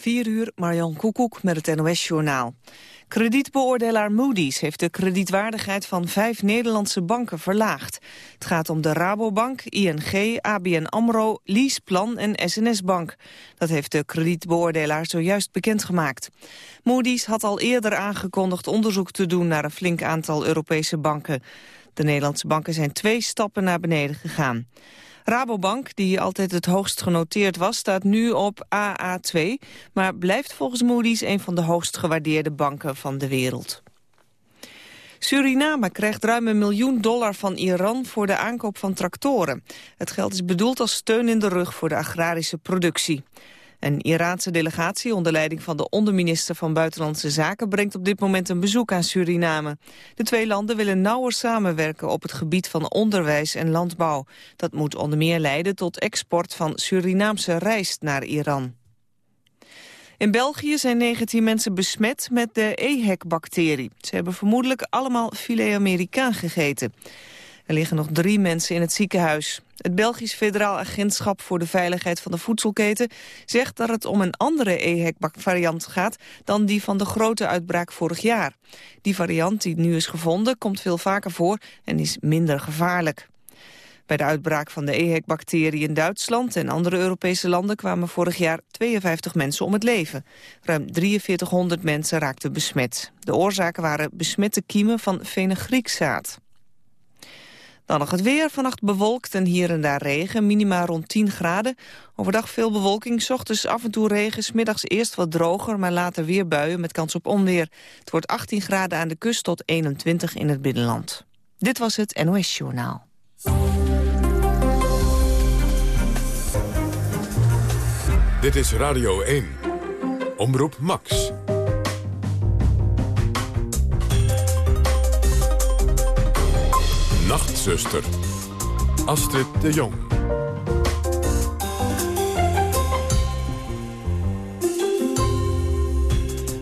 4 uur, Marjan Koekoek met het NOS-journaal. Kredietbeoordelaar Moody's heeft de kredietwaardigheid van vijf Nederlandse banken verlaagd. Het gaat om de Rabobank, ING, ABN AMRO, Leaseplan en SNS Bank. Dat heeft de kredietbeoordelaar zojuist bekendgemaakt. Moody's had al eerder aangekondigd onderzoek te doen naar een flink aantal Europese banken. De Nederlandse banken zijn twee stappen naar beneden gegaan. Rabobank, die altijd het hoogst genoteerd was, staat nu op AA2... maar blijft volgens Moody's een van de hoogst gewaardeerde banken van de wereld. Suriname krijgt ruim een miljoen dollar van Iran voor de aankoop van tractoren. Het geld is bedoeld als steun in de rug voor de agrarische productie. Een Iraanse delegatie onder leiding van de onderminister van Buitenlandse Zaken brengt op dit moment een bezoek aan Suriname. De twee landen willen nauwer samenwerken op het gebied van onderwijs en landbouw. Dat moet onder meer leiden tot export van Surinaamse rijst naar Iran. In België zijn 19 mensen besmet met de EHEC-bacterie. Ze hebben vermoedelijk allemaal filet Amerikaan gegeten. Er liggen nog drie mensen in het ziekenhuis. Het Belgisch Federaal Agentschap voor de Veiligheid van de Voedselketen zegt dat het om een andere EHEC-variant gaat dan die van de grote uitbraak vorig jaar. Die variant die nu is gevonden komt veel vaker voor en is minder gevaarlijk. Bij de uitbraak van de EHEC-bacterie in Duitsland en andere Europese landen kwamen vorig jaar 52 mensen om het leven. Ruim 4300 mensen raakten besmet. De oorzaken waren besmette kiemen van fenugriekzaad. Dan nog het weer. Vannacht bewolkt en hier en daar regen. Minima rond 10 graden. Overdag veel bewolking. ochtends af en toe regen. Smiddags eerst wat droger, maar later weer buien met kans op onweer. Het wordt 18 graden aan de kust tot 21 in het binnenland. Dit was het NOS Journaal. Dit is Radio 1. Omroep Max. Nachtzuster. Astrid de Jong.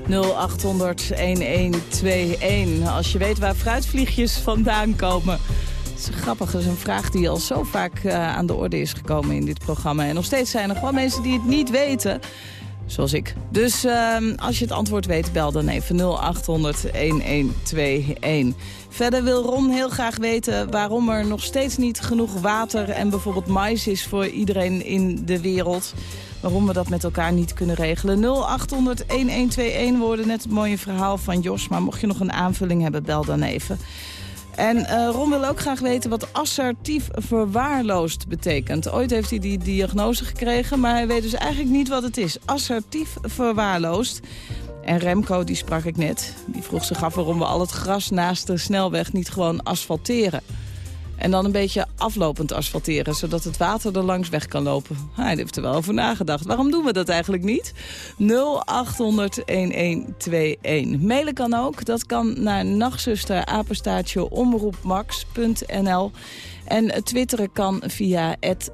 ...0800-1121. Als je weet waar fruitvliegjes vandaan komen. Het is grappig, dat is een vraag die al zo vaak uh, aan de orde is gekomen in dit programma. En nog steeds zijn er gewoon mensen die het niet weten... Zoals ik. Dus uh, als je het antwoord weet, bel dan even 0800-1121. Verder wil Ron heel graag weten waarom er nog steeds niet genoeg water... en bijvoorbeeld mais is voor iedereen in de wereld. Waarom we dat met elkaar niet kunnen regelen. 0800-1121 worden net het mooie verhaal van Jos. Maar mocht je nog een aanvulling hebben, bel dan even. En uh, Ron wil ook graag weten wat assertief verwaarloosd betekent. Ooit heeft hij die diagnose gekregen, maar hij weet dus eigenlijk niet wat het is. Assertief verwaarloosd. En Remco, die sprak ik net, die vroeg zich af waarom we al het gras naast de snelweg niet gewoon asfalteren. En dan een beetje aflopend asfalteren, zodat het water er langs weg kan lopen. Hij heeft er wel over nagedacht. Waarom doen we dat eigenlijk niet? 0800-1121. Mailen kan ook. Dat kan naar omroepmax.nl. En twitteren kan via het.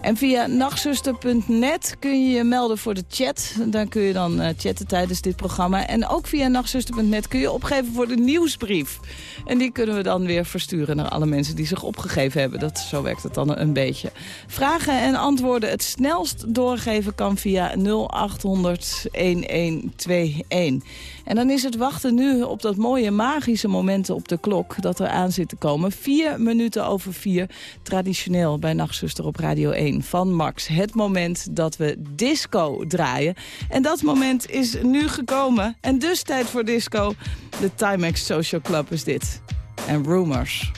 En via nachtzuster.net kun je je melden voor de chat. Daar kun je dan uh, chatten tijdens dit programma. En ook via nachtzuster.net kun je opgeven voor de nieuwsbrief. En die kunnen we dan weer versturen naar alle mensen die zich opgegeven hebben. Dat, zo werkt het dan een beetje. Vragen en antwoorden het snelst doorgeven kan via 0800 1121. En dan is het wachten nu op dat mooie magische moment op de klok... dat er aan zit te komen. Vier minuten over vier, traditioneel bij Nachtzuster op Radio 1 van Max. Het moment dat we disco draaien. En dat moment is nu gekomen. En dus tijd voor disco. De Timex Social Club is dit. En Rumors.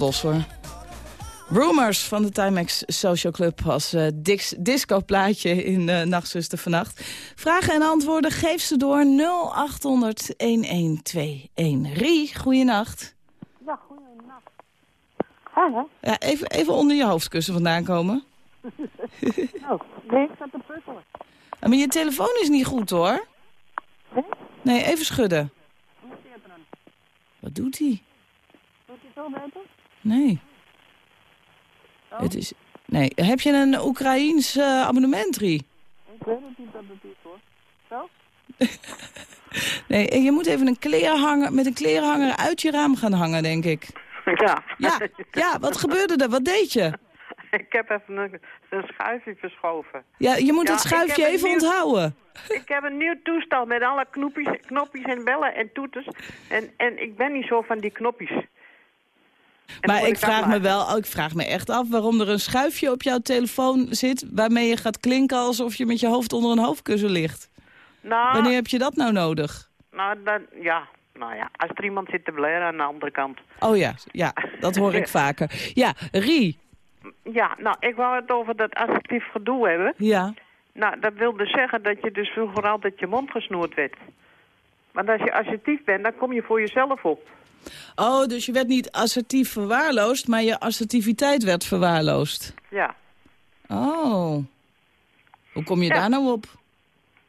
Roddels hoor. Rumors van de Timex Social Club als uh, disco-plaatje in uh, Nachtzuster vannacht. Vragen en antwoorden geef ze door 0800-1121. Rie, goeienacht. Ja, goeienacht. Hallo? Ja, even, even onder je hoofdkussen vandaan komen. oh, nee, ik zat te puzzelen. Maar je telefoon is niet goed hoor. Nee? Nee, even schudden. Wat doet hij? Doet hij zo beter? Nee. Oh. Het is... Nee, heb je een Oekraïens uh, abonnement, Rie? Ik weet het niet dat het is hoor. Zo? nee, je moet even een kleerhanger, met een kleerhanger uit je raam gaan hangen, denk ik. Ja. Ja, ja wat gebeurde er? Wat deed je? Ik heb even een, een schuifje verschoven. Ja, je moet Ja, dat schuifje even nieuw- onthouden. Ik heb een nieuw toestel met alle knopjes, knopjes en bellen en toeters. En, en ik ben niet zo van die knopjes. Maar ik dat vraag me wel, ik vraag me echt af waarom er een schuifje op jouw telefoon zit... waarmee je gaat klinken alsof je met je hoofd onder een hoofdkussen ligt. Nou, Wanneer heb je dat nou nodig? nou, dan, ja. Nou ja, als er iemand zit te blaren aan de andere kant. Oh ja, ja, dat hoor ik vaker. Ja, Rie. Ja, nou, ik wou het over dat assertief gedoe hebben. Ja. Nou, dat wil dus zeggen dat je dus vroeger altijd je mond gesnoerd werd. Want als je assertief bent, dan kom je voor jezelf op. Oh, dus je werd niet assertief verwaarloosd, maar je assertiviteit werd verwaarloosd. Ja. Oh. Hoe kom je Ja. daar nou op?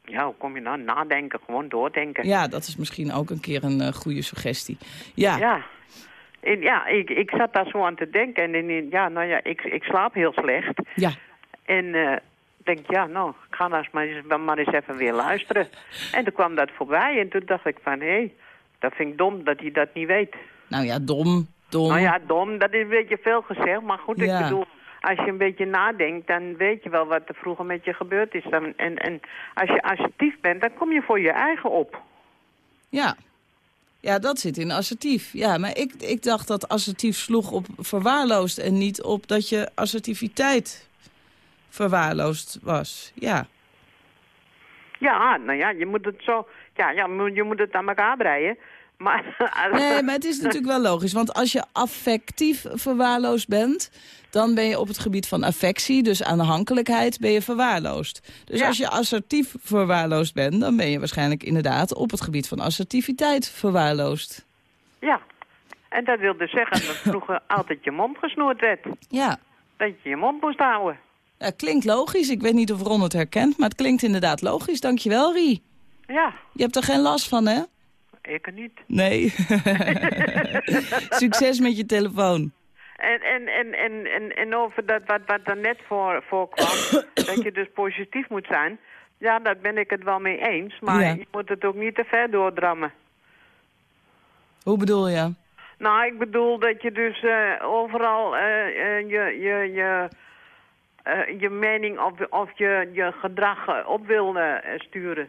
Ja, hoe kom je nou? Nadenken, gewoon doordenken. Ja, dat is misschien ook een keer een eh, goede suggestie. Ja. Ja. En ja, ik, ik zat daar zo aan te denken. En in, ja, nou ja, ik, ik slaap heel slecht. Ja. En eh denk, ja, nou, ik ga nou maar, eens, maar eens even weer luisteren. En toen kwam dat voorbij. En toen dacht ik van, hé, hey, dat vind ik dom dat hij dat niet weet. Nou ja, dom. Dom. Nou ja, dom, dat is een beetje veel gezegd. Maar goed, Ja. ik bedoel, als je een beetje nadenkt, dan weet je wel wat er vroeger met je gebeurd is. Dan, en, en als je assertief bent, dan kom je voor je eigen op. Ja. Ja, dat zit in assertief. Ja, maar ik, ik dacht dat assertief sloeg op verwaarloosd... en niet op dat je assertiviteit verwaarloosd was. Ja. Ja, nou ja, je moet het zo... Ja, ja je moet het aan elkaar breien. Maar... Nee, maar het is natuurlijk wel logisch. Want als je affectief verwaarloosd bent... dan ben je op het gebied van affectie, dus aanhankelijkheid, ben je verwaarloosd. Dus Ja. als je assertief verwaarloosd bent... dan ben je waarschijnlijk inderdaad op het gebied van assertiviteit verwaarloosd. Ja. En dat wil dus zeggen dat vroeger altijd je mond gesnoerd werd. Ja. Dat je je mond moest houden. Ja, klinkt logisch. Ik weet niet of Ron het herkent, maar het klinkt inderdaad logisch. Dankjewel, Rie. Ja, Je hebt er geen last van, hè? Ik er niet. Nee. Succes met je telefoon. En, en, en, en, en, en over dat wat, wat er net voor, voor kwam, dat je dus positief moet zijn. Ja, daar ben ik het wel mee eens. Maar Ja. je moet het ook niet te ver doordrammen. Hoe bedoel je? Nou, ik bedoel dat je dus eh, overal eh, eh, je, je, je, je mening of, of je, je gedrag op wil sturen.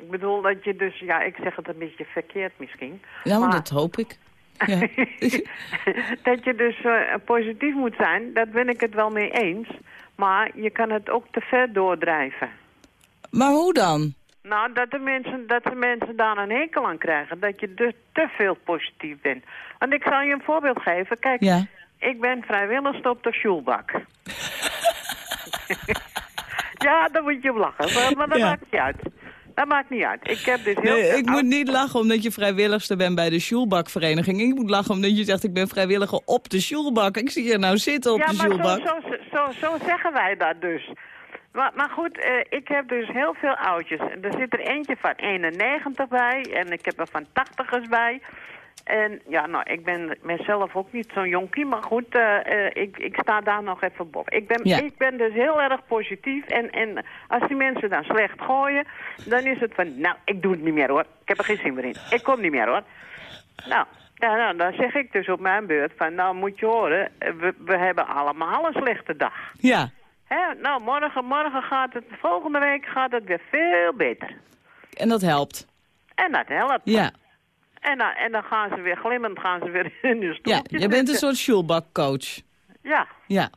Ik bedoel dat je dus, ja, ik zeg het een beetje verkeerd misschien. Ja, maar Maar- dat hoop ik. Ja. dat je dus eh, positief moet zijn, daar ben ik het wel mee eens. Maar je kan het ook te ver doordrijven. maar hoe dan? Nou, dat de, mensen, dat de mensen daar een hekel aan krijgen. Dat je dus te veel positief bent. Want ik zal je een voorbeeld geven. Kijk, Ja. ik ben vrijwilligster op de Schulbak. ja, daar moet je lachen. Maar, maar dat Ja. maakt niet uit. Dat maakt niet uit. Ik heb dus heel Nee, ik moet niet lachen omdat je vrijwilligster bent bij de Sjoelbakvereniging. Ik moet lachen omdat je zegt ik ben vrijwilliger op de Sjoelbak. Ik zie je nou zitten op ja, de maar zo, Sjoelbak. zo, zo, zo zeggen wij dat dus. Maar, maar goed, eh, ik heb dus heel veel oudjes. En er zit er eentje van 91 bij en ik heb er van 80ers bij. En ja, nou, ik ben mezelf ook niet zo'n jonkie, maar goed, eh, eh, ik, ik sta daar nog even boven. Ik ben, Ja. ik ben dus heel erg positief en, en als die mensen dan slecht gooien, dan is het van, nou, ik doe het niet meer hoor. Ik heb er geen zin meer in. Ik kom niet meer hoor. Nou, ja, nou, dan zeg ik dus op mijn beurt van, nou moet je horen, eh, we, we hebben allemaal een slechte dag. Ja, Hè, nou, morgen, morgen gaat het, volgende week gaat het weer veel beter. en dat helpt. En dat helpt. Ja, En, dan, en dan gaan ze weer glimmend, gaan ze weer in hun ja stoeltjes je bent een soort Sjoelbakcoach. Ja, Ja,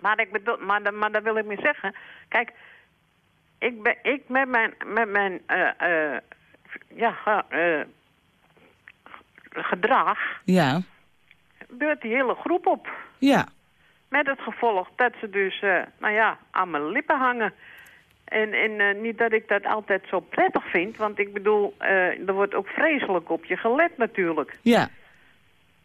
maar, ik bedoel, maar, maar dan wil ik meer zeggen, kijk, ik, ben, ik met mijn, met mijn eh, eh, ja, eh, gedrag ja, beurt die hele groep op. Ja. Met het gevolg dat ze dus, nou ja, aan mijn lippen hangen. En, en eh, niet dat ik dat altijd zo prettig vind, want ik bedoel, eh, er wordt ook vreselijk op je gelet natuurlijk. Ja.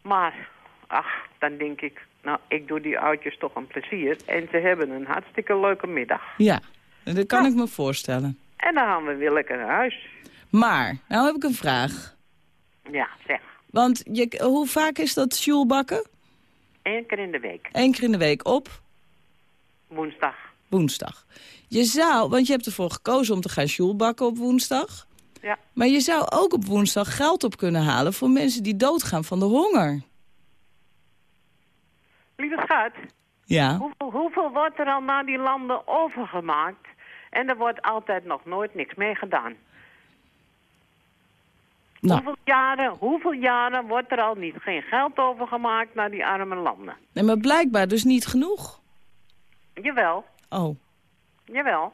Maar, ach, dan denk ik, nou, ik doe die oudjes toch een plezier. En ze hebben een hartstikke leuke middag. Ja. Dat kan ik me voorstellen. En dan gaan we weer lekker naar huis. Maar, nou heb ik een vraag. Ja, zeg. Want je, hoe vaak is dat sjoelbakken? Eén keer in de week. Eén keer in de week op Woensdag. woensdag. Je zou, want je hebt ervoor gekozen om te gaan sjoelbakken op woensdag. Ja. Maar je zou ook op woensdag geld op kunnen halen voor mensen die doodgaan van de honger. Lieve schat, Ja. hoeveel, hoeveel wordt er al naar die landen overgemaakt? En er wordt altijd nog nooit niks mee gedaan. Nou, Hoeveel, jaren, hoeveel jaren wordt er al niet geen geld overgemaakt naar die arme landen? nee, maar blijkbaar dus niet genoeg. Jawel, Oh, jawel.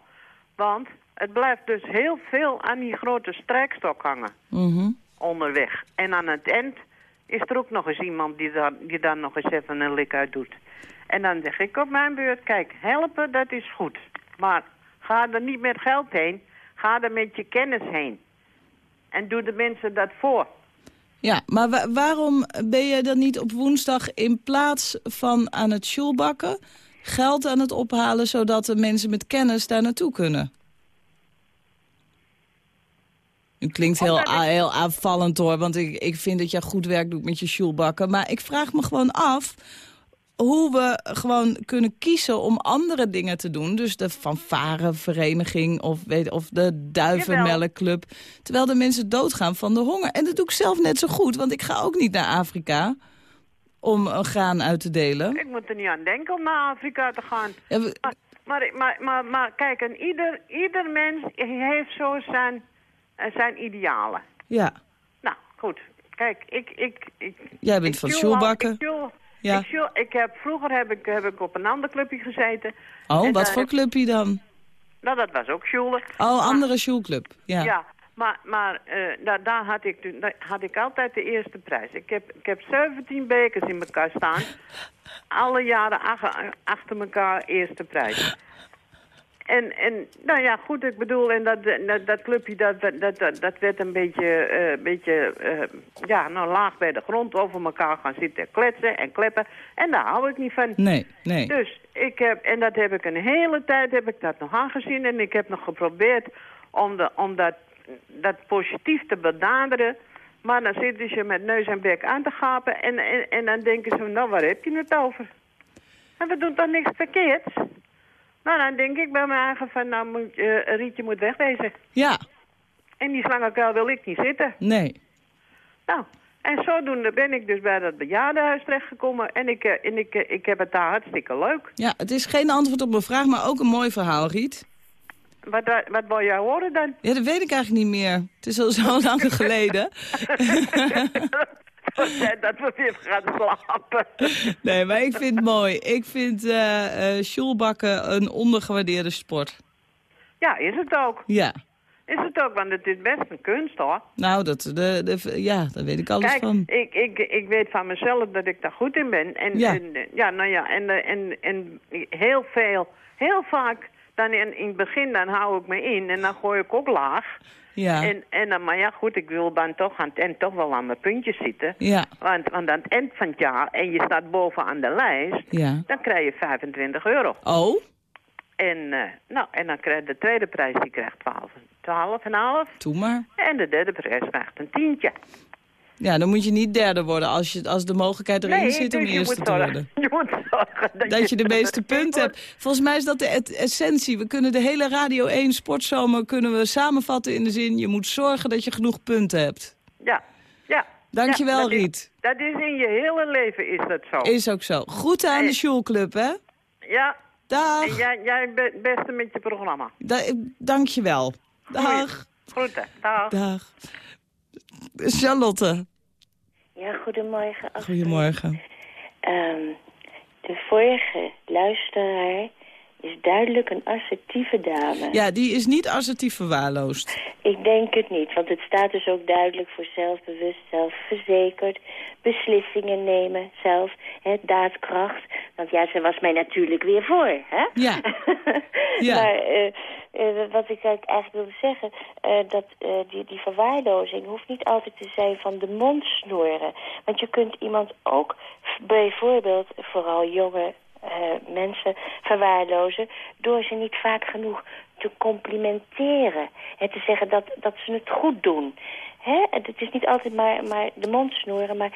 Want het blijft dus heel veel aan die grote strijkstok hangen mhm. onderweg. En aan het eind is er ook nog eens iemand die daar, die daar nog eens even een lik uit doet. En dan zeg ik op mijn beurt, kijk, helpen dat is goed. Maar ga er niet met geld heen, ga er met je kennis heen. En doe de mensen dat voor. Ja, maar wa- waarom ben je dan niet op woensdag in plaats van aan het sjoelbakken... geld aan het ophalen, zodat de mensen met kennis daar naartoe kunnen? Het klinkt heel, a- heel aanvallend hoor, want ik, ik vind dat je goed werk doet met je sjoelbakken. Maar ik vraag me gewoon af hoe we gewoon kunnen kiezen om andere dingen te doen. Dus de fanfarevereniging of, weet, of de duivenmelkclub. Terwijl de mensen doodgaan van de honger. En dat doe ik zelf net zo goed, want ik ga ook niet naar Afrika om een graan uit te delen. Ik moet er niet aan denken om naar Afrika te gaan. Ja, we- Maar, maar, maar, maar, maar kijk, en ieder, ieder mens heeft zo zijn, eh, zijn idealen. ja. Nou, goed. Kijk, ik... ik, ik Jij bent ik van sjoel sjoelbakken. Ja. ik, sjoel- ik heb, vroeger heb ik, heb ik op een ander clubje gezeten. Oh, En wat voor heb- clubje dan? Nou, dat was ook sjoelen. Oh, andere sjoelclub. Ja. Ja, maar, maar eh, daar, daar, had ik, daar had ik altijd de eerste prijs. Ik heb, ik heb 17 bekers in elkaar staan. Alle jaren ach- achter elkaar eerste prijs. En, en nou ja, goed, ik bedoel, en dat, dat, dat clubje, dat, dat, dat, dat werd een beetje, eh, beetje eh, ja, nou laag bij de grond over elkaar gaan zitten kletsen en kleppen. En daar hou ik niet van. Nee, nee. Dus ik heb, en dat heb ik een hele tijd heb ik dat nog aangezien. En ik heb nog geprobeerd om, de, om dat, dat positief te benaderen. Maar dan zitten ze met neus en bek aan te gapen. En, en, en dan denken ze, nou waar heb je het over? En we doen toch niks verkeerds? Nou, dan denk ik bij mijn eigen van, nou, moet, je- Rietje moet wegwezen. Ja, En die slangenkuil wil ik niet zitten. nee. Nou, en zodoende ben ik dus bij dat bejaardenhuis terechtgekomen. En ik, eh, en ik, eh, ik heb het daar hartstikke leuk. Ja, het is geen antwoord op mijn vraag, maar ook een mooi verhaal, Riet. Wat, wat, wat wil jij horen dan? Ja, dat weet ik eigenlijk niet meer. Het is al zo lang geleden. dat we weer gaan slapen. Nee, maar ik vind het mooi. Ik vind sjoelbakken een ondergewaardeerde sport. Ja, is het ook. Ja. Is het ook, want het is best een kunst hoor. Nou, dat, de, de, ja, daar weet ik alles Kijk, van. ik, ik, ik weet van mezelf dat ik daar goed in ben. En, Ja. en, ja, nou ja, en, eh, en, en heel veel, heel vaak, dan in, in het begin, dan hou ik me in en dan gooi ik ook laag. Ja, En, en dan, maar ja, goed, ik wil dan toch aan het eind toch wel aan mijn puntjes zitten. ja, Want, want aan het eind van het jaar, en je staat bovenaan de lijst, ja. dan krijg je 25 euro. Oh, En, eh, nou, en dan krijg je de tweede prijs, die krijgt 12, 12 en half. doe maar. En de derde prijs krijgt een tientje. Ja, dan moet je niet derde worden als, je, als de mogelijkheid erin zit om dus eerste te worden. Je moet zorgen dat, Dat je de meeste punten hebt. Volgens mij is dat de et- essentie. We kunnen de hele Radio 1 sportzomer kunnen we samenvatten in de zin... je moet zorgen dat je genoeg punten hebt. Ja, ja. Dankjewel, ja, dat is- Riet. Dat is in je hele leven is dat zo. Is ook zo. Groeten aan de. Sjoelclub, hè? Ja, Dag. en jij, jij bent het beste met je programma. Da dankjewel. Dag. Groeten, dag. Dag. Charlotte. Ja, goedemorgen. Goedemorgen. Ehm, de vorige luisteraar is duidelijk een assertieve dame. Ja, die is niet assertief verwaarloosd. Ik denk het niet, want het staat dus ook duidelijk voor zelfbewust, zelfverzekerd, beslissingen nemen zelf, hè, daadkracht. Want ja, ze was mij natuurlijk weer voor, hè? Ja. ja. maar uh, uh, wat ik eigenlijk wilde zeggen, uh, dat die, die verwaarlozing hoeft niet altijd te zijn van de mond snoeren. Want je kunt iemand ook bijvoorbeeld, vooral jonge uh, mensen verwaarlozen... door ze niet vaak genoeg te complimenteren. En te zeggen dat, dat ze het goed doen. Hè? Het is niet altijd maar, maar de mond snoeren, maar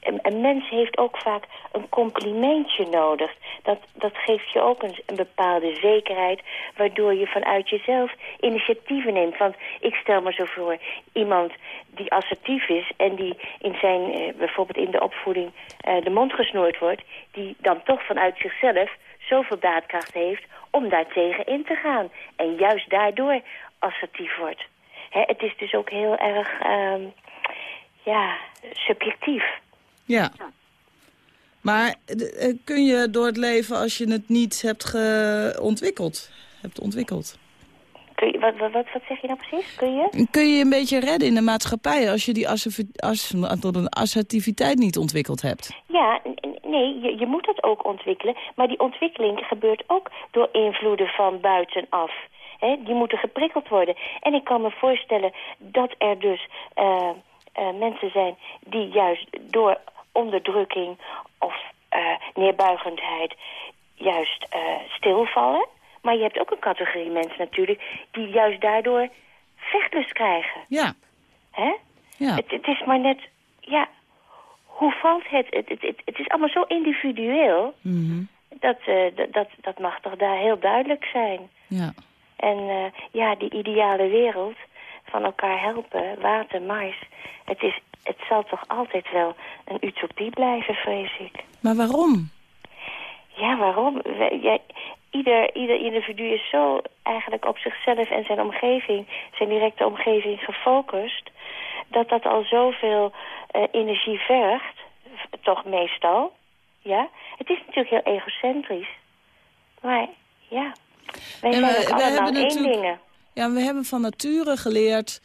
een, mens heeft ook vaak een complimentje nodig. Dat, dat geeft je ook een, bepaalde zekerheid... waardoor je vanuit jezelf initiatieven neemt. Want ik stel me zo voor, iemand die assertief is... en die in zijn, eh, bijvoorbeeld in de opvoeding eh, de mond gesnoerd wordt... die dan toch vanuit zichzelf zoveel daadkracht heeft om daar tegen in te gaan. En juist daardoor assertief wordt. Hè, het is dus ook heel erg uh, ja, subjectief. Ja. Maar eh, kun je door het leven als je het niet hebt ontwikkeld? Hebt ontwikkeld? Kun je, wat, wat, wat zeg je nou precies? Kun je? Kun je een beetje redden in de maatschappij als je die assertiviteit niet ontwikkeld hebt? Ja, nee, je, je moet dat ook ontwikkelen. Maar die ontwikkeling gebeurt ook door invloeden van buitenaf. He, die moeten geprikkeld worden. En ik kan me voorstellen dat er dus uh, uh, mensen zijn die juist door onderdrukking of uh, neerbuigendheid juist uh, stilvallen. Maar je hebt ook een categorie mensen natuurlijk die juist daardoor vechtlust krijgen. Ja. Hè? Ja. Het, het, is maar net, ja, hoe valt het? Het, het, het, is allemaal zo individueel. Mm -hmm. dat, uh, dat, dat mag toch daar heel duidelijk zijn. Ja. En uh, ja, die ideale wereld van elkaar helpen, water, mais. Het, is, het zal toch altijd wel een utopie blijven, vrees ik. Maar waarom? Ja, waarom? Jij, ieder, ieder individu is zo eigenlijk op zichzelf en zijn omgeving, zijn directe omgeving gefocust, dat dat al zoveel uh, energie vergt, toch meestal. Ja, het is natuurlijk heel egocentrisch. Maar ja, wij zijn ook allemaal één dingen. Ja, we hebben van nature geleerd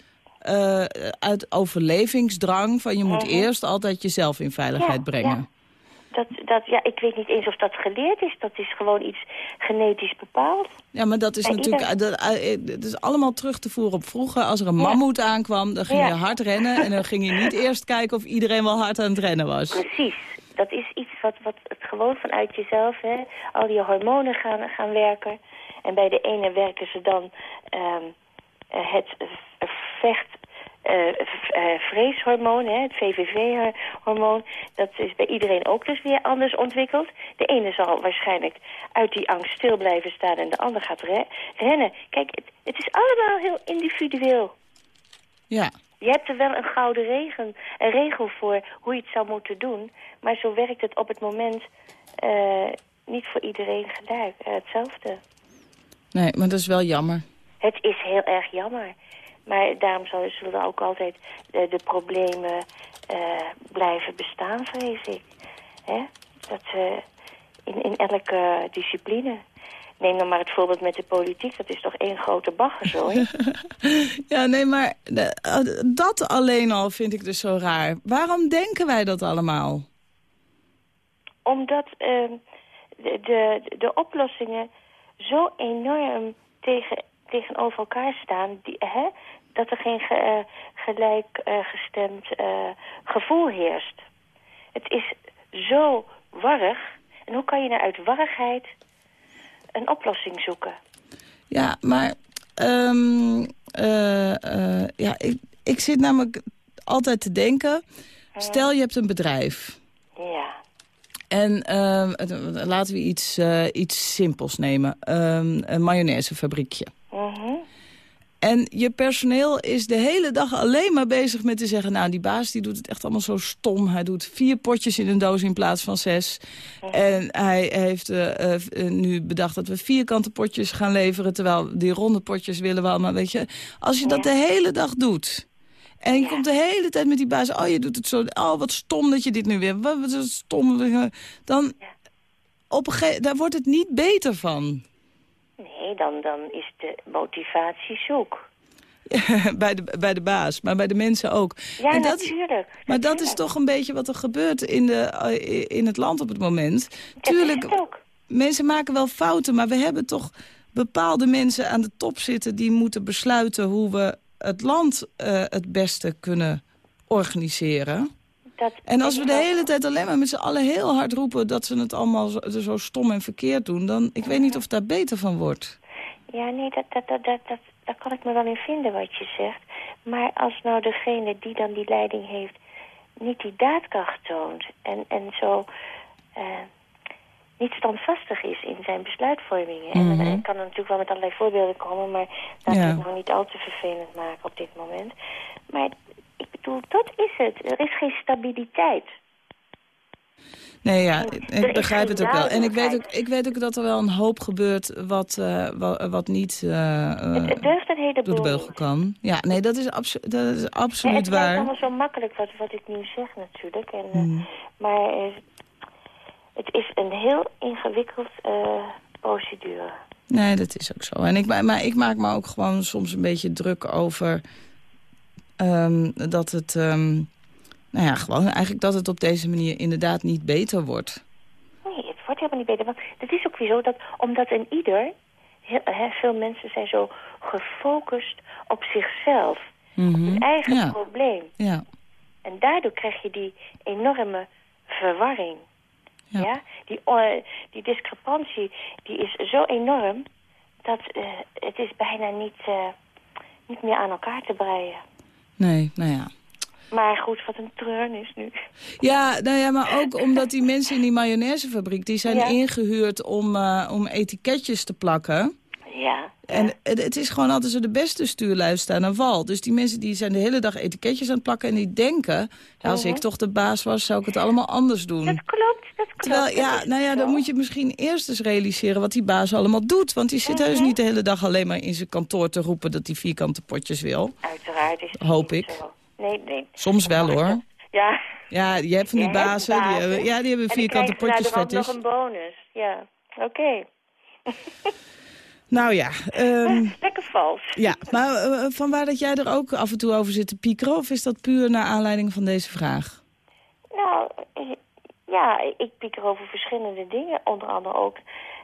uh, uit overlevingsdrang... van je moet uh -huh. eerst altijd jezelf in veiligheid ja, brengen. Ja. Dat, dat, ja, ik weet niet eens of dat geleerd is. Dat is gewoon iets genetisch bepaald. Ja, maar dat is Bij natuurlijk ieder... dat, dat is allemaal terug te voeren op vroeger. Als er een mammoet ja. aankwam, dan ging je hard rennen... en dan ging je niet eerst kijken of iedereen wel hard aan het rennen was. Precies. Dat is iets wat, wat het gewoon vanuit jezelf... Hè, al die hormonen gaan, gaan werken... En bij de ene werken ze dan uh, het vecht... Uh, vreeshormoon, hè, het VVV-hormoon, dat is bij iedereen ook dus weer anders ontwikkeld. De ene zal waarschijnlijk uit die angst stil blijven staan en de ander gaat re rennen. Kijk, het, het, is allemaal heel individueel. Ja. Je hebt er wel een gouden regen, een regel voor hoe je het zou moeten doen, maar zo werkt het op het moment uh, niet voor iedereen gelijk, hetzelfde. Nee, maar dat is wel jammer. Het is heel erg jammer. Maar daarom zullen ook altijd de, de problemen uh, blijven bestaan, vrees ik. Hè? Dat, uh, in, in elke discipline. Neem dan maar het voorbeeld met de politiek. Dat is toch één grote baggerzooi? ja, nee, maar dat alleen al vind ik dus zo raar. Waarom denken wij dat allemaal? Omdat uh, de, de, de oplossingen zo enorm tegen, tegenover elkaar staan... Die, hè, dat er geen ge, uh, gelijk uh, gestemd uh, gevoel heerst. Het is zo warrig. En hoe kan je nou uit warrigheid een oplossing zoeken? Ja, maar... Um, ja, ik, ik zit namelijk altijd te denken... Stel, je hebt een bedrijf. Ja. En uh, laten we iets, iets simpels nemen. Um, een mayonaisefabriekje. -huh. En je personeel is de hele dag alleen maar bezig met te zeggen... nou, die baas die doet het echt allemaal zo stom. Hij doet vier potjes in een doos in plaats van zes. -huh. En hij heeft uh, nu bedacht dat we vierkante potjes gaan leveren... terwijl die ronde potjes willen we allemaal, weet je. Als je dat ja. de hele dag doet... En je ja. komt de hele tijd met die baas. Oh, je doet het zo. Oh, wat stom dat je dit nu weer. Wat stom. Dan, ja. op een gegeven daar wordt het niet beter van. Nee, dan, dan is de motivatie zoek. bij, de, bij de baas, maar bij de mensen ook. Ja, En dat is- natuurlijk. maar dat is toch een beetje wat er gebeurt in, de, eh, in het land op het moment. Dat Tuurlijk, is het ook. mensen maken wel fouten, maar we hebben toch bepaalde mensen aan de top zitten... die moeten besluiten hoe we het land eh, het beste kunnen organiseren. Dat En als we de ik hele tijd alleen maar met z'n allen heel hard roepen... dat ze het allemaal zo, zo stom en verkeerd doen... dan ik weet niet of het daar beter van wordt. Ja, nee, dat, dat, dat, dat, dat, daar kan ik me wel in vinden wat je zegt. Maar als nou degene die dan die leiding heeft... niet die daadkracht toont en, en zo... eh, niet standvastig is in zijn besluitvormingen. En Mhm. ik kan er natuurlijk wel met allerlei voorbeelden komen... maar laten Ja. het nou niet al te vervelend maken op dit moment. Maar ik bedoel, dat is het. Er is geen stabiliteit. Nee, ja, ik is begrijp het ook wel. En ik weet ook, ik weet ook dat er wel een hoop gebeurt wat, eh, wat, wat niet eh, eh, het, het een heleboel. door de beugel kan. Ja, nee, dat is, abso dat is absoluut het lijkt waar. allemaal zo makkelijk wat, wat ik nu zeg natuurlijk. En, Hmm. Maar het is een heel ingewikkeld procedure. Nee, dat is ook zo. En ik, ma- maar ik maak me ook gewoon soms een beetje druk over ehm, dat het... ehm, nou ja, gewoon eigenlijk dat het op deze manier inderdaad niet beter wordt. Nee, het wordt helemaal niet beter. Want het is ook weer zo dat omdat een ieder... Heel, heel veel mensen zijn zo gefocust op zichzelf. Mhm. Het eigen Ja. probleem. Ja, En daardoor krijg je die enorme verwarring. Ja. Ja? Die, die discrepantie die is zo enorm... dat eh, het is bijna niet, eh, niet meer aan elkaar te breien. Nee, nou ja. Maar goed, wat een treurnis nu. Ja, nou ja, maar ook omdat die mensen in die mayonaisefabriek... die zijn Ja. ingehuurd om, eh, om etiketjes te plakken. Ja. En het, het is gewoon altijd zo de beste stuurlui staan aan wal. Dus die mensen die zijn de hele dag etiketjes aan het plakken... en die denken, ja, als Mhm. ik toch de baas was, zou ik het allemaal anders doen. Dat klopt, dat klopt. Terwijl, ja, is nou ja, dan moet je misschien eerst eens realiseren wat die baas allemaal doet. Want die zit heus Mhm. niet de hele dag alleen maar in zijn kantoor te roepen dat hij vierkante potjes wil. Uiteraard is het Hoop ik. zo. Nee, nee. Soms wel hoor. Ja. Ja, je hebt van die bazen, die hebben, ja, die hebben En vierkante potjes nou fetish. nog een bonus. Ja, oké. Nou ja, ehm, Lekker vals. ja, maar eh, van waar dat jij er ook af en toe over zit te piekeren... of is dat puur naar aanleiding van deze vraag? Nou, eh, ja, ik pieker over verschillende dingen. Onder andere ook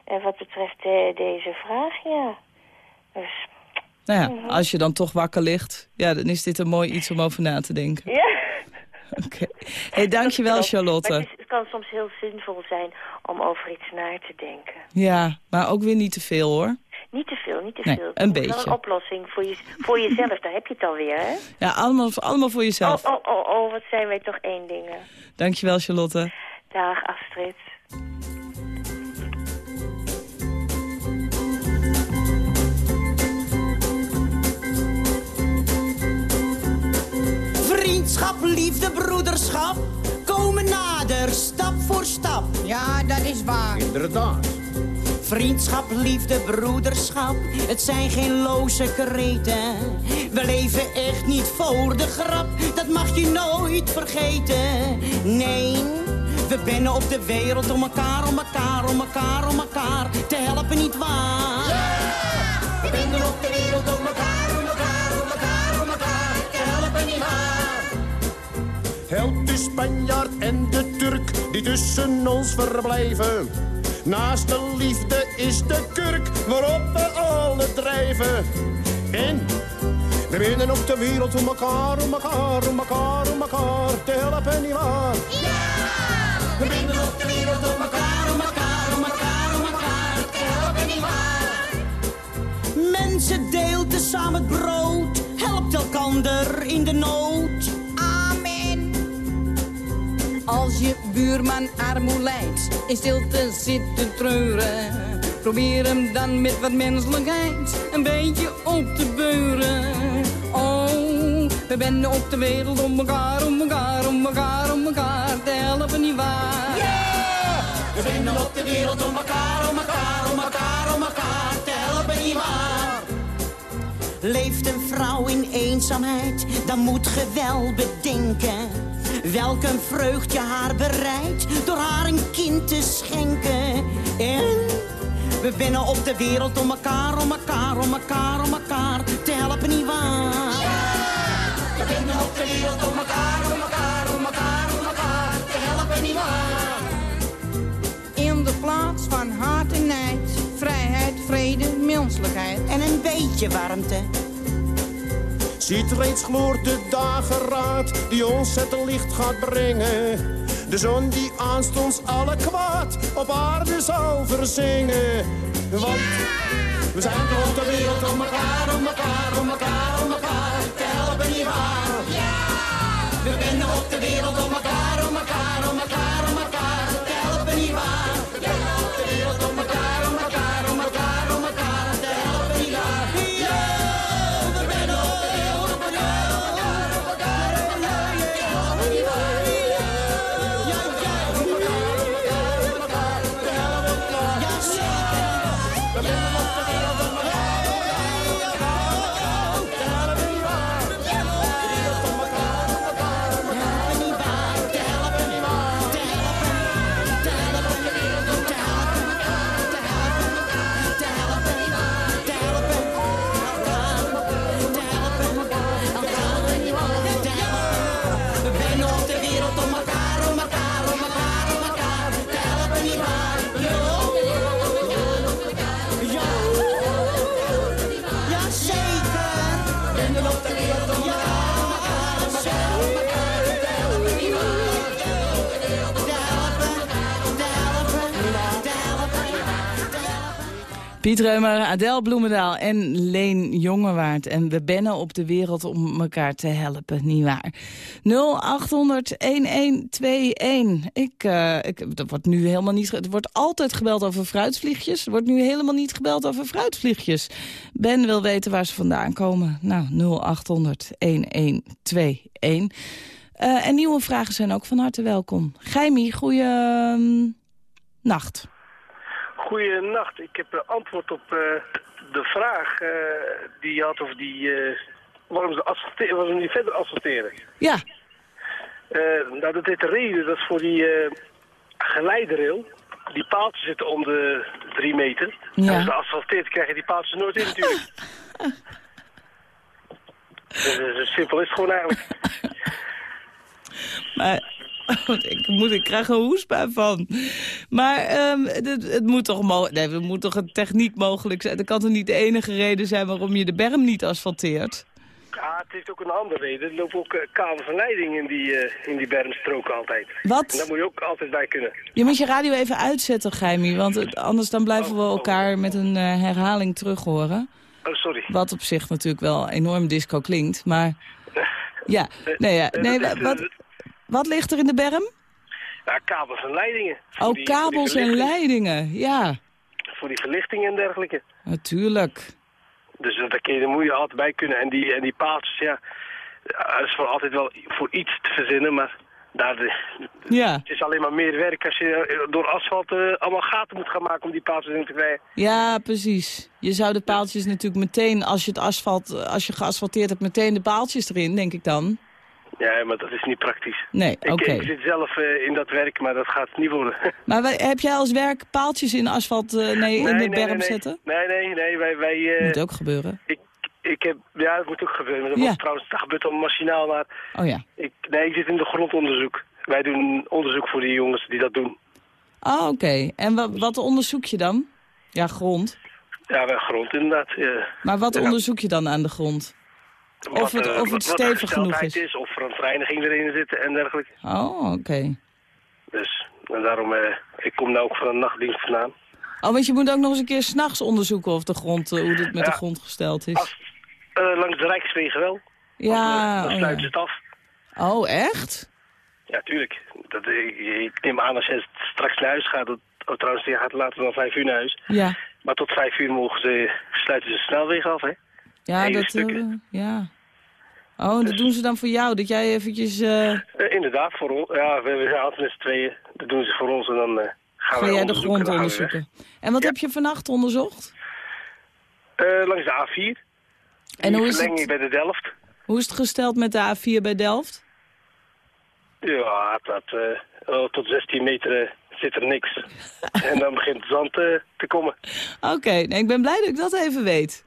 eh, wat betreft eh, deze vraag, ja. Dus, Nou ja, Mhm. als je dan toch wakker ligt, ja, dan is dit een mooi iets om over na te denken. ja. Oké. Hey, dankjewel Charlotte. het, is- het kan soms heel zinvol zijn om over iets naar te denken. Ja, maar ook weer niet te veel hoor. Niet te veel, niet te Nee, veel. een wel beetje. een oplossing voor, je, voor jezelf, daar heb je het alweer, hè? Ja, allemaal, allemaal voor jezelf. Oh, oh, oh, oh, wat zijn wij toch één dingen. Dankjewel Charlotte. Dag, Astrid. Vriendschap, liefde, broederschap komen nader, stap voor stap. Ja, dat is waar. Inderdaad. Vriendschap, liefde, broederschap, het zijn geen loze kreten. We leven echt niet voor de grap, dat mag je nooit vergeten. Nee, we binnen op de wereld om elkaar, om elkaar, om elkaar, om elkaar te helpen, niet waar? We binnen op de wereld om elkaar, om elkaar, om elkaar, om elkaar te helpen, niet waar? Helpt de Spanjaard en de Turk die tussen ons verblijven. Naast de liefde is de kurk waarop we alle drijven. En we winnen op de wereld om elkaar, om elkaar, om elkaar, om elkaar te helpen, nietwaar? We binden op de wereld om elkaar, om elkaar, om elkaar, om elkaar te helpen, nietwaar? Mensen deelt tezamen het brood, helpt elkander in de nood. Als je buurman armoe lijdt, in stilte zit te treuren. Probeer hem dan met wat menselijkheid een beetje op te beuren. Oh, we zijn op de wereld om elkaar, om elkaar, om elkaar, om elkaar te helpen, nietwaar? We binden op de wereld om elkaar, om elkaar, om elkaar, om elkaar te helpen, nietwaar? Leeft een vrouw in eenzaamheid, dan moet ge wel bedenken. Welk een vreugd je haar bereidt, door haar een kind te schenken. En We binnen op de wereld om elkaar, om elkaar, om elkaar, om elkaar te helpen, nietwaar? We binnen op de wereld om elkaar, om elkaar, om elkaar, om elkaar te helpen, nietwaar? In de plaats van haat en nijd, vrijheid, vrede, menselijkheid. En een beetje warmte. Ziet reeds gloort de dageraad die ons het licht gaat brengen. De zon die aanstonds alle kwaad op aarde zal verzingen. Want we zijn op de wereld om elkaar, om elkaar, om elkaar, om elkaar te helpen, nietwaar? Ja! We binnen op de wereld om elkaar, Piet Reumer, Adel Bloemendaal en Leen Jongewaard. En we bennen op de wereld om elkaar te helpen, nietwaar? 0800-1121. Ik, eh ik, wordt nu helemaal niet... Er wordt altijd gebeld over fruitvliegjes. Er wordt nu helemaal niet gebeld over fruitvliegjes. Ben wil weten waar ze vandaan komen. Nou, 0800-1121. Eh, en nieuwe vragen zijn ook van harte welkom. Geimi, goeie ehm, nacht. Goeienacht. Ik heb een antwoord op eh, de vraag eh, die je had over die... eh, waarom ze waarom ze niet verder asfalteren. Ja, Eh, nou, dat heeft de reden. Dat is voor die eh geleiderrail. Die paaltjes zitten om de drie meter. Ja. Als je asfalteert, krijg je die paaltjes nooit in natuurlijk. dus, eh, zo simpel is het gewoon eigenlijk. Maar ik, moet, ik krijg een hoestbui van. Maar ehm, het, het moet toch nee, er moet toch een techniek mogelijk zijn. Dat kan toch niet de enige reden zijn waarom je de berm niet asfalteert? Ja, het heeft ook een andere reden. Er lopen ook uh, kabels en leidingen in die, eh, in die bermstroken altijd. En daar Wat? moet je ook altijd bij kunnen. Je moet je radio even uitzetten, Geimi. Want het- anders dan blijven we Oh, oh. elkaar met een eh, herhaling terug horen. Oh, sorry. Wat op zich natuurlijk wel enorm disco klinkt. Maar ja, nee, ja, nee eh, wat, wat ligt er in de berm? Ja, kabels en leidingen. Oh, die- kabels en leidingen. Ja, Voor die verlichting en dergelijke. natuurlijk. Dus eh, daar, kun je, daar moet je altijd bij kunnen. En die, en die paaltjes, ja, dat is voor altijd wel voor iets te verzinnen, maar daar, de- Ja. het is alleen maar meer werk als je eh, door asfalt eh, allemaal gaten moet gaan maken om die paaltjes in te krijgen. Ja, precies. Je zou de paaltjes natuurlijk meteen, als je het asfalt, als je geasfalteerd hebt, meteen de paaltjes erin, denk ik dan. Ja, maar dat is niet praktisch. Nee, Ik, oké. ik zit zelf eh, in dat werk, maar dat gaat niet worden. Maar wij- heb jij als werk paaltjes in asfalt, eh, nee, in de nee, berm nee, nee. zetten? Nee, nee, nee, wij... wij eh, Moet ook gebeuren. ik, ik heb, ja, dat moet ook gebeuren. Dat Ja. wordt trouwens, dat gebeurt allemaal machinaal, maar Oh ja. ik, nee, ik zit in de grondonderzoek. Wij doen onderzoek voor die jongens die dat doen. Oh, oké. En wa- wat onderzoek je dan? Ja, grond. Ja, grond inderdaad. ja. Maar wat Ja. onderzoek je dan aan de grond? Of het- eh, of het stevig genoeg is. Of er een vereniging erin zit en dergelijke. Oh, oké. Dus en daarom, eh, ik kom nou ook van een nachtdienst vandaan. Oh, want je moet ook nog eens een keer s'nachts onderzoeken of de grond, eh, hoe dit met de grond gesteld is. Als, langs de Rijkswegen wel. Ja, Dan oh, sluiten ja. ze het af. Oh, echt? Ja, tuurlijk. Dat, ik, ik neem aan als je straks naar huis gaat. Dat, oh, trouwens, je gaat later dan vijf uur naar huis. Ja. Maar tot vijf uur mogen ze, sluiten ze de snelweg af, hè? Ja, Hele dat... eh, stukken. ja. Oh, dat Dus- doen ze dan voor jou, dat jij eventjes... eh, Eh, inderdaad, voor ons. Ja, we, we zijn altijd met z'n tweeën. Dat doen ze voor ons en dan eh, gaan ga we jij de grond onderzoeken. En wat heb je vannacht onderzocht? Eh, langs de A4. En hoe is, verlenging het, bij de Delft. hoe is het gesteld met de A4 bij Delft? Ja, dat, eh, oh, tot 16 meter eh, zit er niks. en dan begint het zand eh, te komen. Oké, nee, ik ben blij dat ik dat even weet.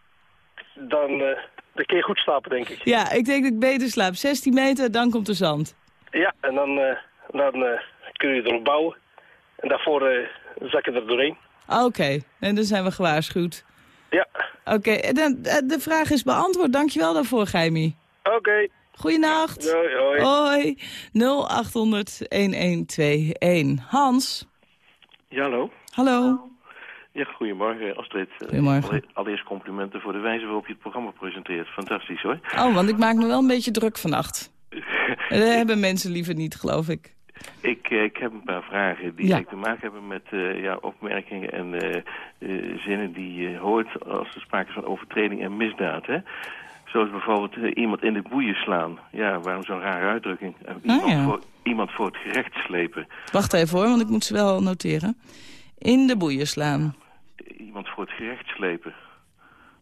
Dan, eh, dan kun je goed slapen, denk ik. Ja, ik denk dat ik beter slaap. 16 meter, dan komt de zand. Ja, en dan, eh, dan eh, kun je erop bouwen. En daarvoor eh zak je er doorheen. Oké, en dan zijn we gewaarschuwd. Ja, Oké, en dan- de vraag is beantwoord. Dankjewel daarvoor, Geimi. oké. Goeienacht. Hoi, hoi. Hoi. 0800-1121. Hans. Ja, hallo. Hallo. Ja, goedemorgen Astrid. Eh, Goedemorgen. alle- Allereerst complimenten voor de wijze waarop je het programma presenteert. Fantastisch hoor. Oh, want ik maak me wel een beetje druk vannacht. Dat hebben mensen liever niet, geloof ik. Ik, eh, ik heb een paar vragen die Ja. te maken hebben met eh, ja, opmerkingen en eh, eh, zinnen die je hoort als er sprake is van overtreding en misdaad. Hè? Zoals bijvoorbeeld eh, iemand in de boeien slaan. Ja, waarom zo'n rare uitdrukking? Eh, iemand, Ah, ja. voor, iemand voor het gerecht slepen. Wacht even hoor, want ik moet ze wel noteren. In de boeien slaan. Iemand voor het gerecht slepen.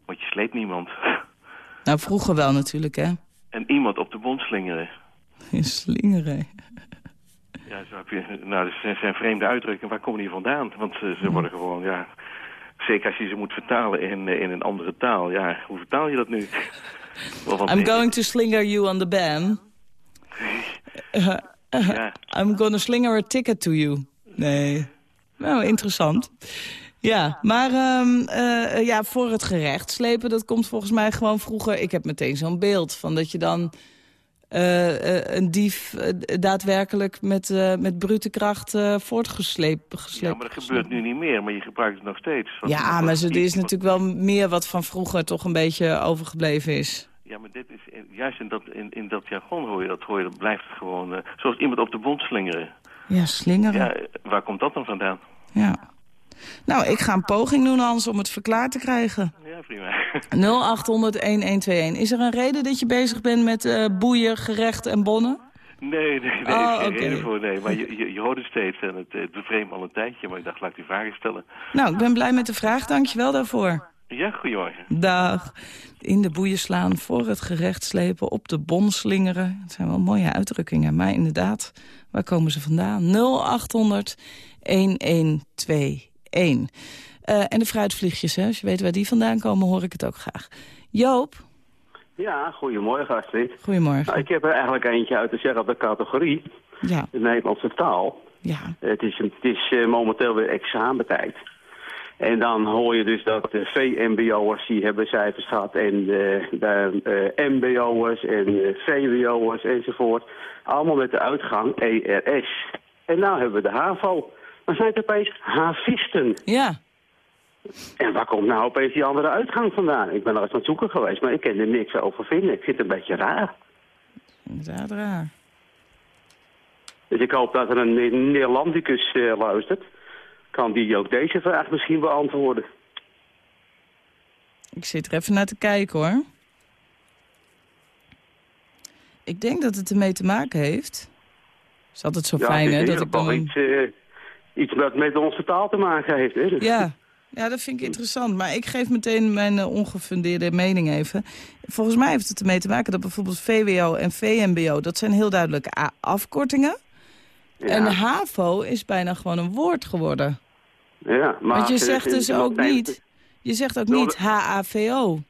Want je sleept niemand. Nou, vroeger wel natuurlijk, hè. en iemand op de bond slingeren. Slingeren. Ja, zo heb je, nou, dat zijn, vreemde uitdrukkingen. Waar komen die vandaan? Want eh, ze worden gewoon, ja... Zeker als je ze moet vertalen in, eh, in een andere taal. Ja, hoe vertaal je dat nu? I'm going to slinger you on the ban. Uh, uh, Ja. I'm gonna slinger a ticket to you. Nee. Nou, interessant. Ja, maar ehm, eh, ja, voor het gerecht slepen, dat komt volgens mij gewoon vroeger... Ik heb meteen zo'n beeld van dat je dan eh, eh, een dief daadwerkelijk met, met brute kracht voortgeslepen. Ja, maar dat gebeurt nu niet meer, maar je gebruikt het nog steeds. Ja, maar er is natuurlijk wel meer wat van vroeger toch een beetje overgebleven is. Ja, maar dit is, juist in dat, in, in dat jargon hoor je dat, hoor je, dat blijft het gewoon... zoals iemand op de bond slingeren. Ja, slingeren. Ja, waar komt dat dan vandaan? Ja. Nou, ik ga een poging doen, Hans, om het verklaard te krijgen. Ja, prima. 0800-1121. Is er een reden dat je bezig bent met eh, boeien, gerecht en bonnen? Nee, nee, nee, Oh, geen reden voor, nee. Maar je, je, je hoort het steeds en het, het bevreemdt me al een tijdje. Maar ik dacht, laat ik die vragen stellen. Nou, ik ben blij met de vraag. Dankjewel daarvoor. Ja, goedemorgen. Dag. In de boeien slaan, voor het gerecht slepen, op de bon slingeren. Het zijn wel mooie uitdrukkingen, maar inderdaad, waar komen ze vandaan? 0800 1121. Eh, en de fruitvliegjes, hè? als je weet waar die vandaan komen, hoor ik het ook graag. Joop, Ja, goedemorgen Astrid. goedemorgen. Nou, ik heb er eigenlijk eentje uit dezelfde categorie, Ja, de Nederlandse taal. ja. Het is, het is eh, momenteel weer examentijd. En dan hoor je dus dat de VMBO'ers die hebben cijfers gehad en de, de eh, MBO'ers en de VWO'ers enzovoort. Allemaal met de uitgang ERS. En nou hebben we de HAVO. Dan zijn het opeens havisten. Ja, En waar komt nou opeens die andere uitgang vandaan? Ik ben er eens aan het zoeken geweest, maar ik kan er niks over vinden. Ik vind het een beetje raar. inderdaad raar. Dus ik hoop dat er een Ne- Neerlandicus eh, luistert. Kan die ook deze vraag misschien beantwoorden? Ik zit er even naar te kijken, hoor. Ik denk dat het ermee te maken heeft. Het is altijd zo Ja, fijn, hè? Dat ik dan iets, eh, iets wat met onze taal te maken heeft. Hè? Dus- Ja. ja, dat vind ik interessant. Maar ik geef meteen mijn eh, ongefundeerde mening even. Volgens mij heeft het ermee te maken dat bijvoorbeeld VWO en VMBO... dat zijn heel duidelijk a- afkortingen. Ja. En HAVO is bijna gewoon een woord geworden. ja, maar Want je zegt dus ook niet... Je zegt ook niet HAVO.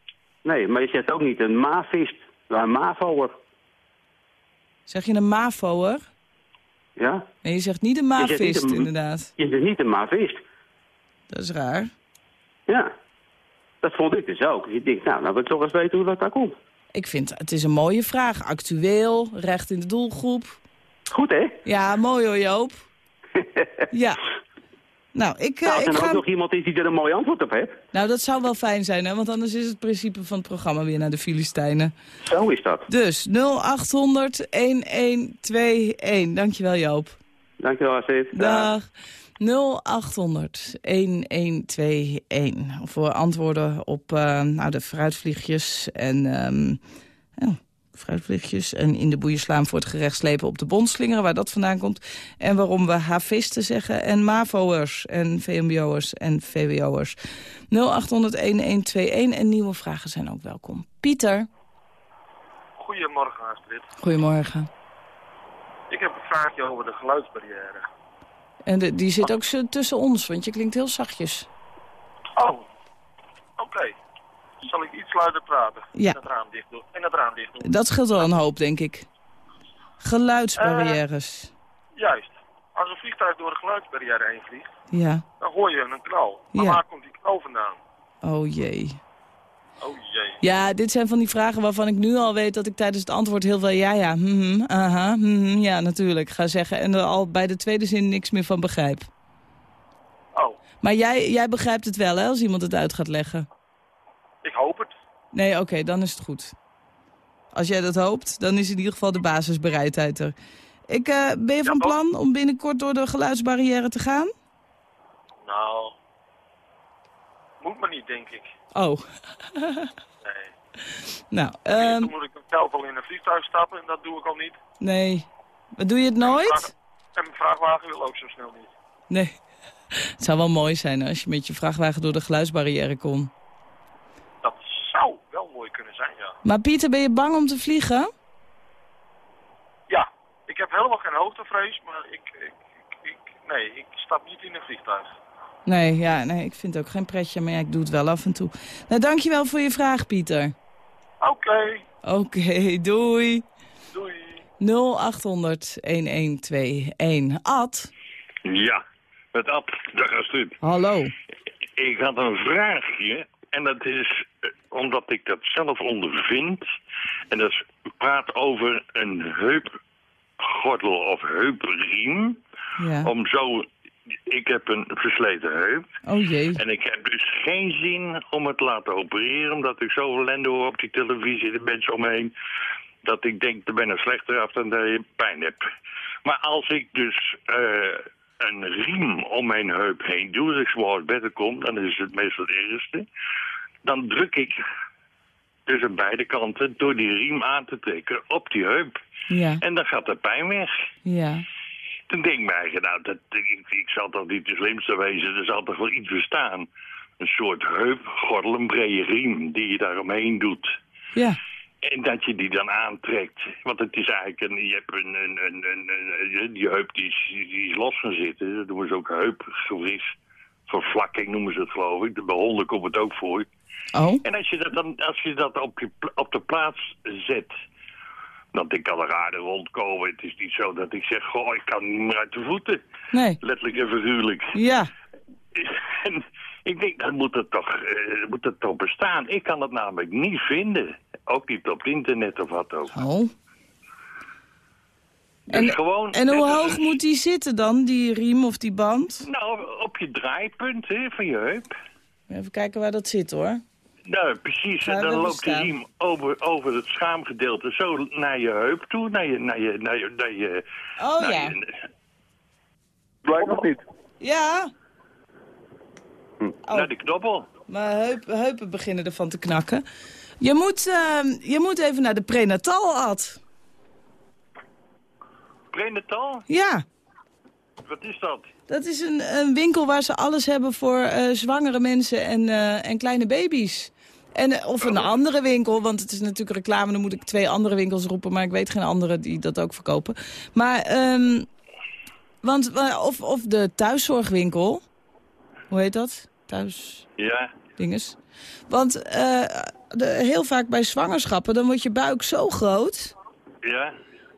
Nee, maar je zegt ook niet een mavist, maar een mavoer. Zeg je een MAVO'er? Ja? Nee, je zegt niet mavist, een- inderdaad. Je zegt niet een mavist. Dat is raar. Ja. Dat vond ik dus ook. Ik denk, nou, nou wil ik toch eens weten hoe dat daar komt. Ik vind het is een mooie vraag. Actueel, recht in de doelgroep. Goed, hè? Ja, mooi hoor, Joop. Ja. Nou, ik, eh, Nou, als ik er ga... ook nog iemand is die er een mooi antwoord op heeft. Nou, dat zou wel fijn zijn, hè? Want anders is het principe van het programma weer naar de Filistijnen. Zo is dat. Dus 0800 1121. Dankjewel, Joop. Dankjewel, Astrid. Dag. 0800 1121. Voor antwoorden op eh, nou, de fruitvliegjes en... ehm, ja, fruitvliegjes en in de boeien slaan voor het gerecht slepen op de bond slingeren, waar dat vandaan komt. En waarom we havisten zeggen en MAVO'ers en VMBO'ers en VWO'ers. 0800-1121 en nieuwe vragen zijn ook welkom. Pieter, Goedemorgen, Astrid. goedemorgen. Ik heb een vraagje over de geluidsbarrière. En de, die zit ook tussen ons, want je klinkt heel zachtjes. Oh, oké. Zal ik iets luider praten? Ja. En het raam dicht doen. En het raam dicht doen. Dat scheelt wel een hoop, denk ik. Geluidsbarrières. Juist. Als een vliegtuig door de geluidsbarrière heen vliegt, Ja. dan hoor je een knal. Maar Ja. waar komt die knal vandaan? Oh jee. Oh jee. Ja, dit zijn van die vragen waarvan ik nu al weet dat ik tijdens het antwoord heel veel ja, ja, mhm, aha, mhm, ja, natuurlijk ga zeggen. En er al bij de tweede zin niks meer van begrijp. Oh, Maar jij, jij begrijpt het wel, hè, als iemand het uit gaat leggen? Nee, oké, dan is het goed. Als jij dat hoopt, dan is in ieder geval de basisbereidheid er. Ik, eh, ben je van plan om binnenkort door de geluidsbarrière te gaan? Nou, moet maar niet, denk ik. Oh, Nee. nou, Dan ehm, moet ik zelf al in een vliegtuig stappen en dat doe ik al niet. nee. Maar doe je het nooit? En mijn vrachtwagen wil ook zo snel niet. Nee. Het zou wel mooi zijn als je met je vrachtwagen door de geluidsbarrière kon. Dat zou wel mooi kunnen zijn, ja. Maar Pieter, ben je bang om te vliegen? Ja, ik heb helemaal geen hoogtevrees, maar ik, ik, ik, ik- nee, ik stap niet in een vliegtuig. Nee, ja, nee, ik vind het ook geen pretje, maar ja, ik doe het wel af en toe. Nou, dankjewel voor je vraag, Pieter. Oké, Oké, doei. doei. 0800 1121. Ad, Ja, met Ad, dag Astrid. hallo. Ik had een vraagje en dat is eh, omdat ik dat zelf ondervind. En dat is, praat over een heupgordel of heupriem. Ja. Om zo, ik heb een versleten heup. Oh jee. En ik heb dus geen zin om het te laten opereren, omdat ik zoveel ellende hoor op die televisie, de mensen omheen, dat ik denk, er ben ik slechter af dan dat je pijn hebt. Maar als ik dus eh, een riem om mijn heup heen doe, als ik zo uit bed kom, dan is het meestal het ergste. Dan druk ik tussen beide kanten door die riem aan te trekken op die heup. Ja, En dan gaat de pijn weg. ja. Toen denk ik mij, nou, dat, ik, ik zal toch niet de slimste wezen, er zal toch wel iets bestaan. Een soort heupgordel, een brede riem die je daar omheen doet. Ja, En dat je die dan aantrekt. Want het is eigenlijk, een, je hebt een, een, een, een, die heup die is, die is los gaan zitten. Dat noemen ze ook heupgewris. Vervlakking noemen ze het geloof ik. Bij honden komt het ook voor. oh, En als je dat, dan, als je dat op, je, op de plaats zet, dan ik kan er aardig rondkomen. Het is niet zo dat ik zeg, goh, ik kan niet meer uit de voeten. nee. Letterlijk en figuurlijk. Ja, En ik denk, dan moet het, toch, eh, moet het toch bestaan. Ik kan het namelijk niet vinden. Ook niet op internet of wat ook. oh. Dus En, gewoon, en hoe hoog moet die zitten dan, die riem of die band? Nou, op je draaipunt hè, van je heup. Even kijken waar dat zit hoor. Nou, precies. En dan loopt de riem over, over het schaamgedeelte zo naar je heup toe. Naar je... Naar je, naar je, naar je Oh naar ja. je- Blijkt nog niet. Ja, Naar de knobbel. mijn heup, heupen beginnen ervan te knakken. Je moet, ehm, je moet even naar de prenatal, Ad. Prenatal? Ja, Wat is dat? dat is een, een winkel waar ze alles hebben voor eh, zwangere mensen en, eh, en kleine baby's. En, eh, of een andere winkel, want het is natuurlijk reclame. Dan moet ik twee andere winkels roepen, maar ik weet geen andere die dat ook verkopen. Maar, ehm, want, of, of de thuiszorgwinkel. Hoe heet dat? Thuis... Ja. dinges. Want eh, de, heel vaak bij zwangerschappen, dan wordt je buik zo groot... Ja.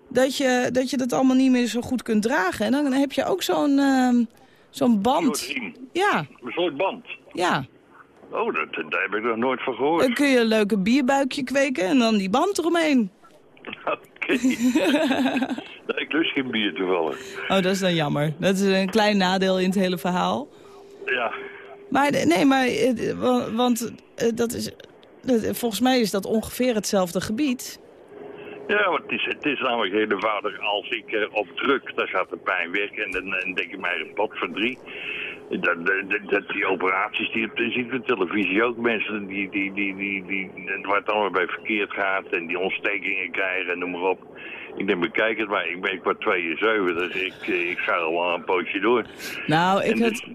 dat je dat, je dat allemaal niet meer zo goed kunt dragen. En dan heb je ook zo'n ehm, zo'n band. Ja, Een soort band. ja. Oh, dat, daar heb ik nog nooit van gehoord. Dan kun je een leuke bierbuikje kweken en dan die band eromheen. Oké. Nee, ik lust geen bier toevallig. Oh, dat is dan jammer. Dat is een klein nadeel in het hele verhaal. Ja. Maar nee, maar... wa- Want eh, dat is... dat- Volgens mij is dat ongeveer hetzelfde gebied. Ja, want het is, het is namelijk heel eenvoudig. Als ik eh, op druk, dan gaat de pijn weg. En dan, dan denk ik mij een pot voor drie. Dat, dat, dat die operaties, die je ziet op televisie ook. Mensen die, die, die, die, die, waar het allemaal bij verkeerd gaat. En die ontstekingen krijgen en noem maar op. Ik denk, bekijk het maar. Ik ben qua 72. Ik, eh, ik ga er wel een pootje door. Nou, ik had... dus-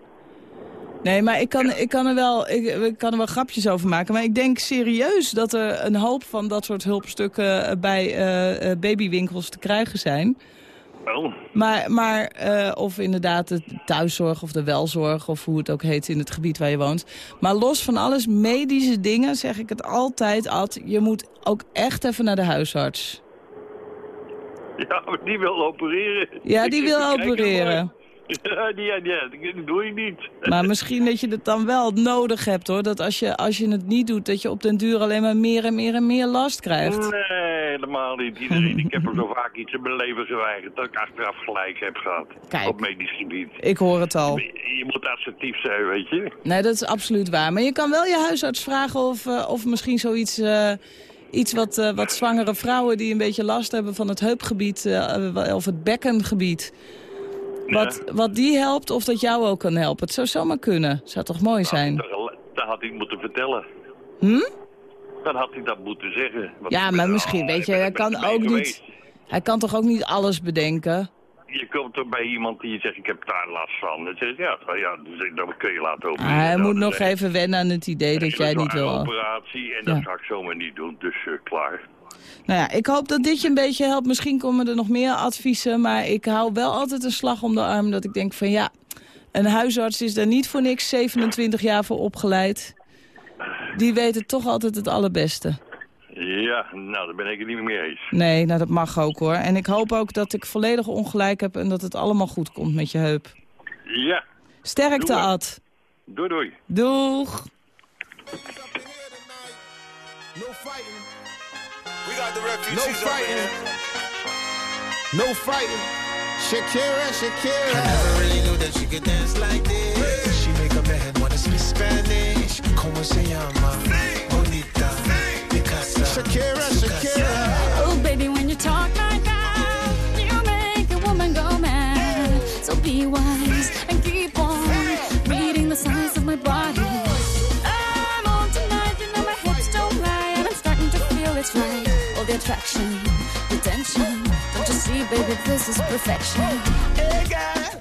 Nee, maar ik kan, ik, kan er wel, ik, ik kan er wel grapjes over maken. Maar ik denk serieus dat er een hoop van dat soort hulpstukken eh, bij eh, eh, babywinkels te krijgen zijn. Oh. Maar, maar of inderdaad de thuiszorg of de welzorg of hoe het ook heet in het gebied waar je woont. Maar los van alles medische dingen zeg ik het altijd, Ad. Je moet ook echt even naar de huisarts. Ja, die wil opereren. Ja, die wil opereren. Ja, die, ja, ja, dat doe ik niet. Maar misschien dat je het dan wel nodig hebt hoor. Dat als je, als je het niet doet, dat je op den duur alleen maar meer en meer en meer last krijgt. Nee, helemaal niet. Iedereen, ik heb er zo vaak iets in mijn leven geweigerd dat ik achteraf gelijk heb gehad. Kijk. Op medisch gebied. Ik hoor het al. Je moet assertief zijn, weet je. Nee, dat is absoluut waar. Maar je kan wel je huisarts vragen of, eh, of misschien zoiets... eh, iets wat, eh, wat zwangere vrouwen die een beetje last hebben van het heupgebied... of het bekkengebied... Wat, wat die helpt of dat jou ook kan helpen. Het zou zomaar kunnen. Zou toch mooi zijn? Dat, dat had hij moeten vertellen. Hm? Dan had hij dat moeten zeggen. Ja, maar misschien, weet je, hij kan ook niet... Hij kan toch ook niet alles bedenken? Je komt er bij iemand die zegt, ik heb daar last van. Dan zeg je, ja, van, ja dan kun je laten opereren. Ah, hij Nou, moet nog je, even wennen aan het idee dat jij niet Een wil. operatie en dat Ja. ga ik zomaar niet doen, dus eh, klaar. Nou ja, ik hoop dat dit je een beetje helpt. Misschien komen er nog meer adviezen. Maar ik hou wel altijd een slag om de arm. Dat ik denk van ja, een huisarts is daar niet voor niks 27 jaar voor opgeleid. Die weten toch altijd het allerbeste. Ja, nou, daar ben ik het niet meer mee eens. Nee, nou dat mag ook hoor. En ik hoop ook dat ik volledig ongelijk heb en dat het allemaal goed komt met je heup. Ja, Sterkte. Ad. doei doei. Doeg. We got the refugees No fighting. No fighting. Shakira, Shakira. I never really knew that she could dance like this. She make a man wanna speak Spanish. Como se llama? Bonita. Picasa. Shakira, Shakira. Oh, baby, when you talk like that, you make a woman go mad. So be wise and keep on reading the signs of my body. I'm on tonight, you know my hips don't lie, and I'm starting to feel it's right. Attraction, the tension. Don't you see, baby, this is perfection. Hey girl,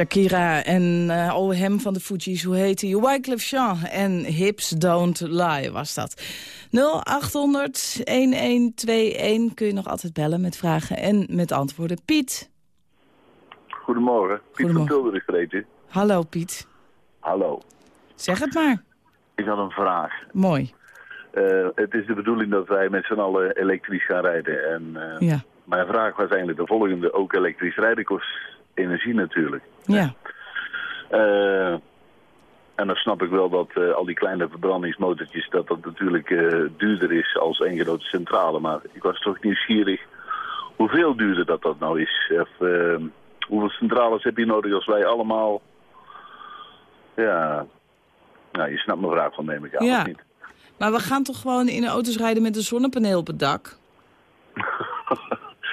Shakira en eh oh, hem van de Fugees, hoe heet hij? Wyclef Jean en Hips Don't Lie was dat. 0800-1121 kun je nog altijd bellen met vragen en met antwoorden. Piet. Goedemorgen. Piet Goedemorgen. van Tilburg u. Hallo Piet. Hallo. Zeg het maar. Ik had een vraag. Mooi. Eh, het is de bedoeling dat wij met z'n allen elektrisch gaan rijden. En eh, Ja. mijn vraag was eigenlijk de volgende. Ook elektrisch rijden kost energie natuurlijk. Ja. Eh, en dan snap ik wel dat eh, al die kleine verbrandingsmotortjes... dat dat natuurlijk eh, duurder is als één grote centrale. Maar ik was toch nieuwsgierig hoeveel duurder dat dat nou is. Of, eh, hoeveel centrales heb je nodig als wij allemaal... Ja, nou, je snapt mijn vraag van neem ik aan, Ja. of niet? Maar we gaan toch gewoon in de auto's rijden met een zonnepaneel op het dak?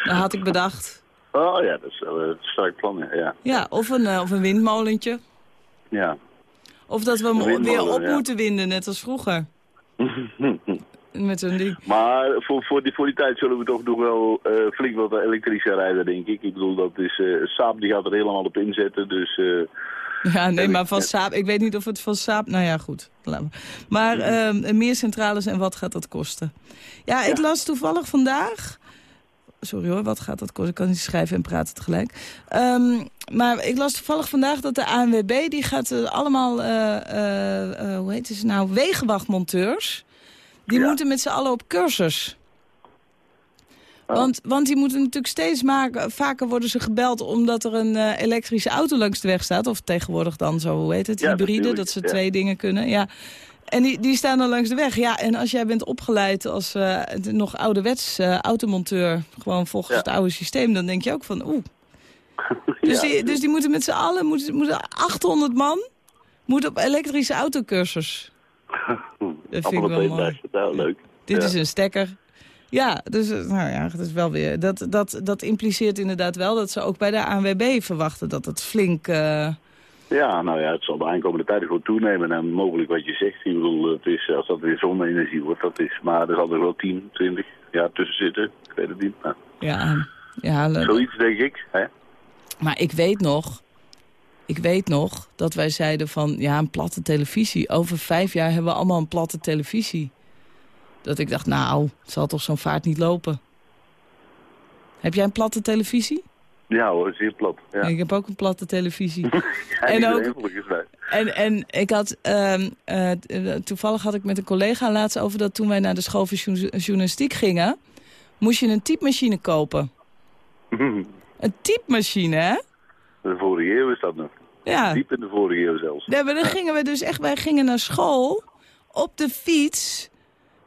Dat had ik bedacht. Oh ja, dat is wel een sterk plan, ja. ja. Of een, eh, of een windmolentje. ja. Of dat we Een hem weer op ja. moeten winden, net als vroeger. Met zo'n ding. Maar voor, voor, die, voor die tijd zullen we toch nog wel eh, flink wat elektrisch gaan rijden, denk ik. Ik bedoel, dat is, eh Saab die gaat er helemaal op inzetten, dus... eh, Ja, nee, maar van Saab... Ik weet niet of het van Saab... Nou ja, goed. laat maar. Maar ehm, meer centrales en wat gaat dat kosten? Ja, ik las toevallig vandaag... Sorry hoor, wat gaat dat kosten? Ik kan niet schrijven en praten tegelijk. Ehm, maar ik las toevallig vandaag dat de ANWB... die gaat eh, allemaal... eh, eh, hoe heet ze nou? Wegenwachtmonteurs... die moeten met z'n allen op cursus. Want, want die moeten natuurlijk steeds maken, vaker worden ze gebeld... omdat er een elektrische auto langs de weg staat. Of tegenwoordig dan zo, hoe heet het, Ja, hybride. natuurlijk, Dat ze twee dingen kunnen, ja. En die, die staan dan langs de weg. Ja, en als jij bent opgeleid als eh, nog ouderwets eh, automonteur... gewoon volgens het oude systeem, dan denk je ook van... oeh. Dus, die, dus die moeten met z'n allen, moeten, moeten 800 man... moeten op elektrische autocursus. Dat vind ik wel mooi. Nou, leuk. Dit Ja. is een stekker. Ja, dus eh, nou ja, dat is wel weer. Dat, dat, dat impliceert inderdaad wel dat ze ook bij de ANWB verwachten dat het flink. Ja, nou ja, het zal de aankomende tijden gewoon toenemen. En mogelijk wat je zegt, ik bedoel, het is, als dat weer zonne-energie wordt, dat is... Maar er zal er wel 10, 20 jaar tussen zitten. Ik weet het niet. Nou, ja, ja, zoiets denk ik, hè? maar ik weet nog. Ik weet nog dat wij zeiden van ja, een platte televisie. Over vijf jaar hebben we allemaal een platte televisie. Dat ik dacht, nou, het zal toch zo'n vaart niet lopen. Heb jij een platte televisie? Ja hoor, zeer plat. Ja. Ik heb ook een platte televisie. Ja, en ook-. En, en ik had, ehm, eh, toevallig had ik met een collega laatst over dat toen wij naar de school voor journa- journalistiek gingen, moest je een typemachine kopen. Een typemachine, hè? De vorige eeuw is dat nog. Ja. Diep in de vorige eeuw zelfs. Nee, maar dan gingen we dus echt, wij gingen naar school op de fiets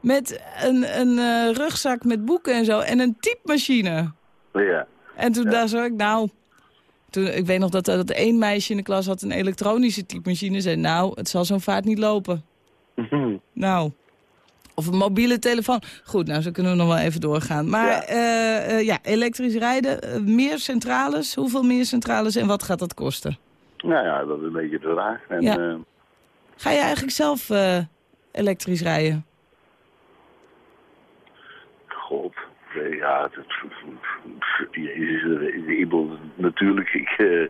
met een, een eh, rugzak met boeken en zo en een typemachine. Ja. En toen daar zag ik, nou, toen, ik weet nog dat, er- dat één meisje in de klas had een elektronische typemachine. Zei, nou, het zal zo'n vaart niet lopen. Nou, of een mobiele telefoon. Goed, nou, zo kunnen we nog wel even doorgaan. Maar ja, ja elektrisch rijden, eh, meer centrales. Hoeveel meer centrales en wat gaat dat kosten? Nou ja, dat is een beetje de vraag. En, Ja. eh, Ga je eigenlijk zelf eh, elektrisch rijden? God, eh, ja, het, jezus, eh, ik bedoel, natuurlijk, ik, eh,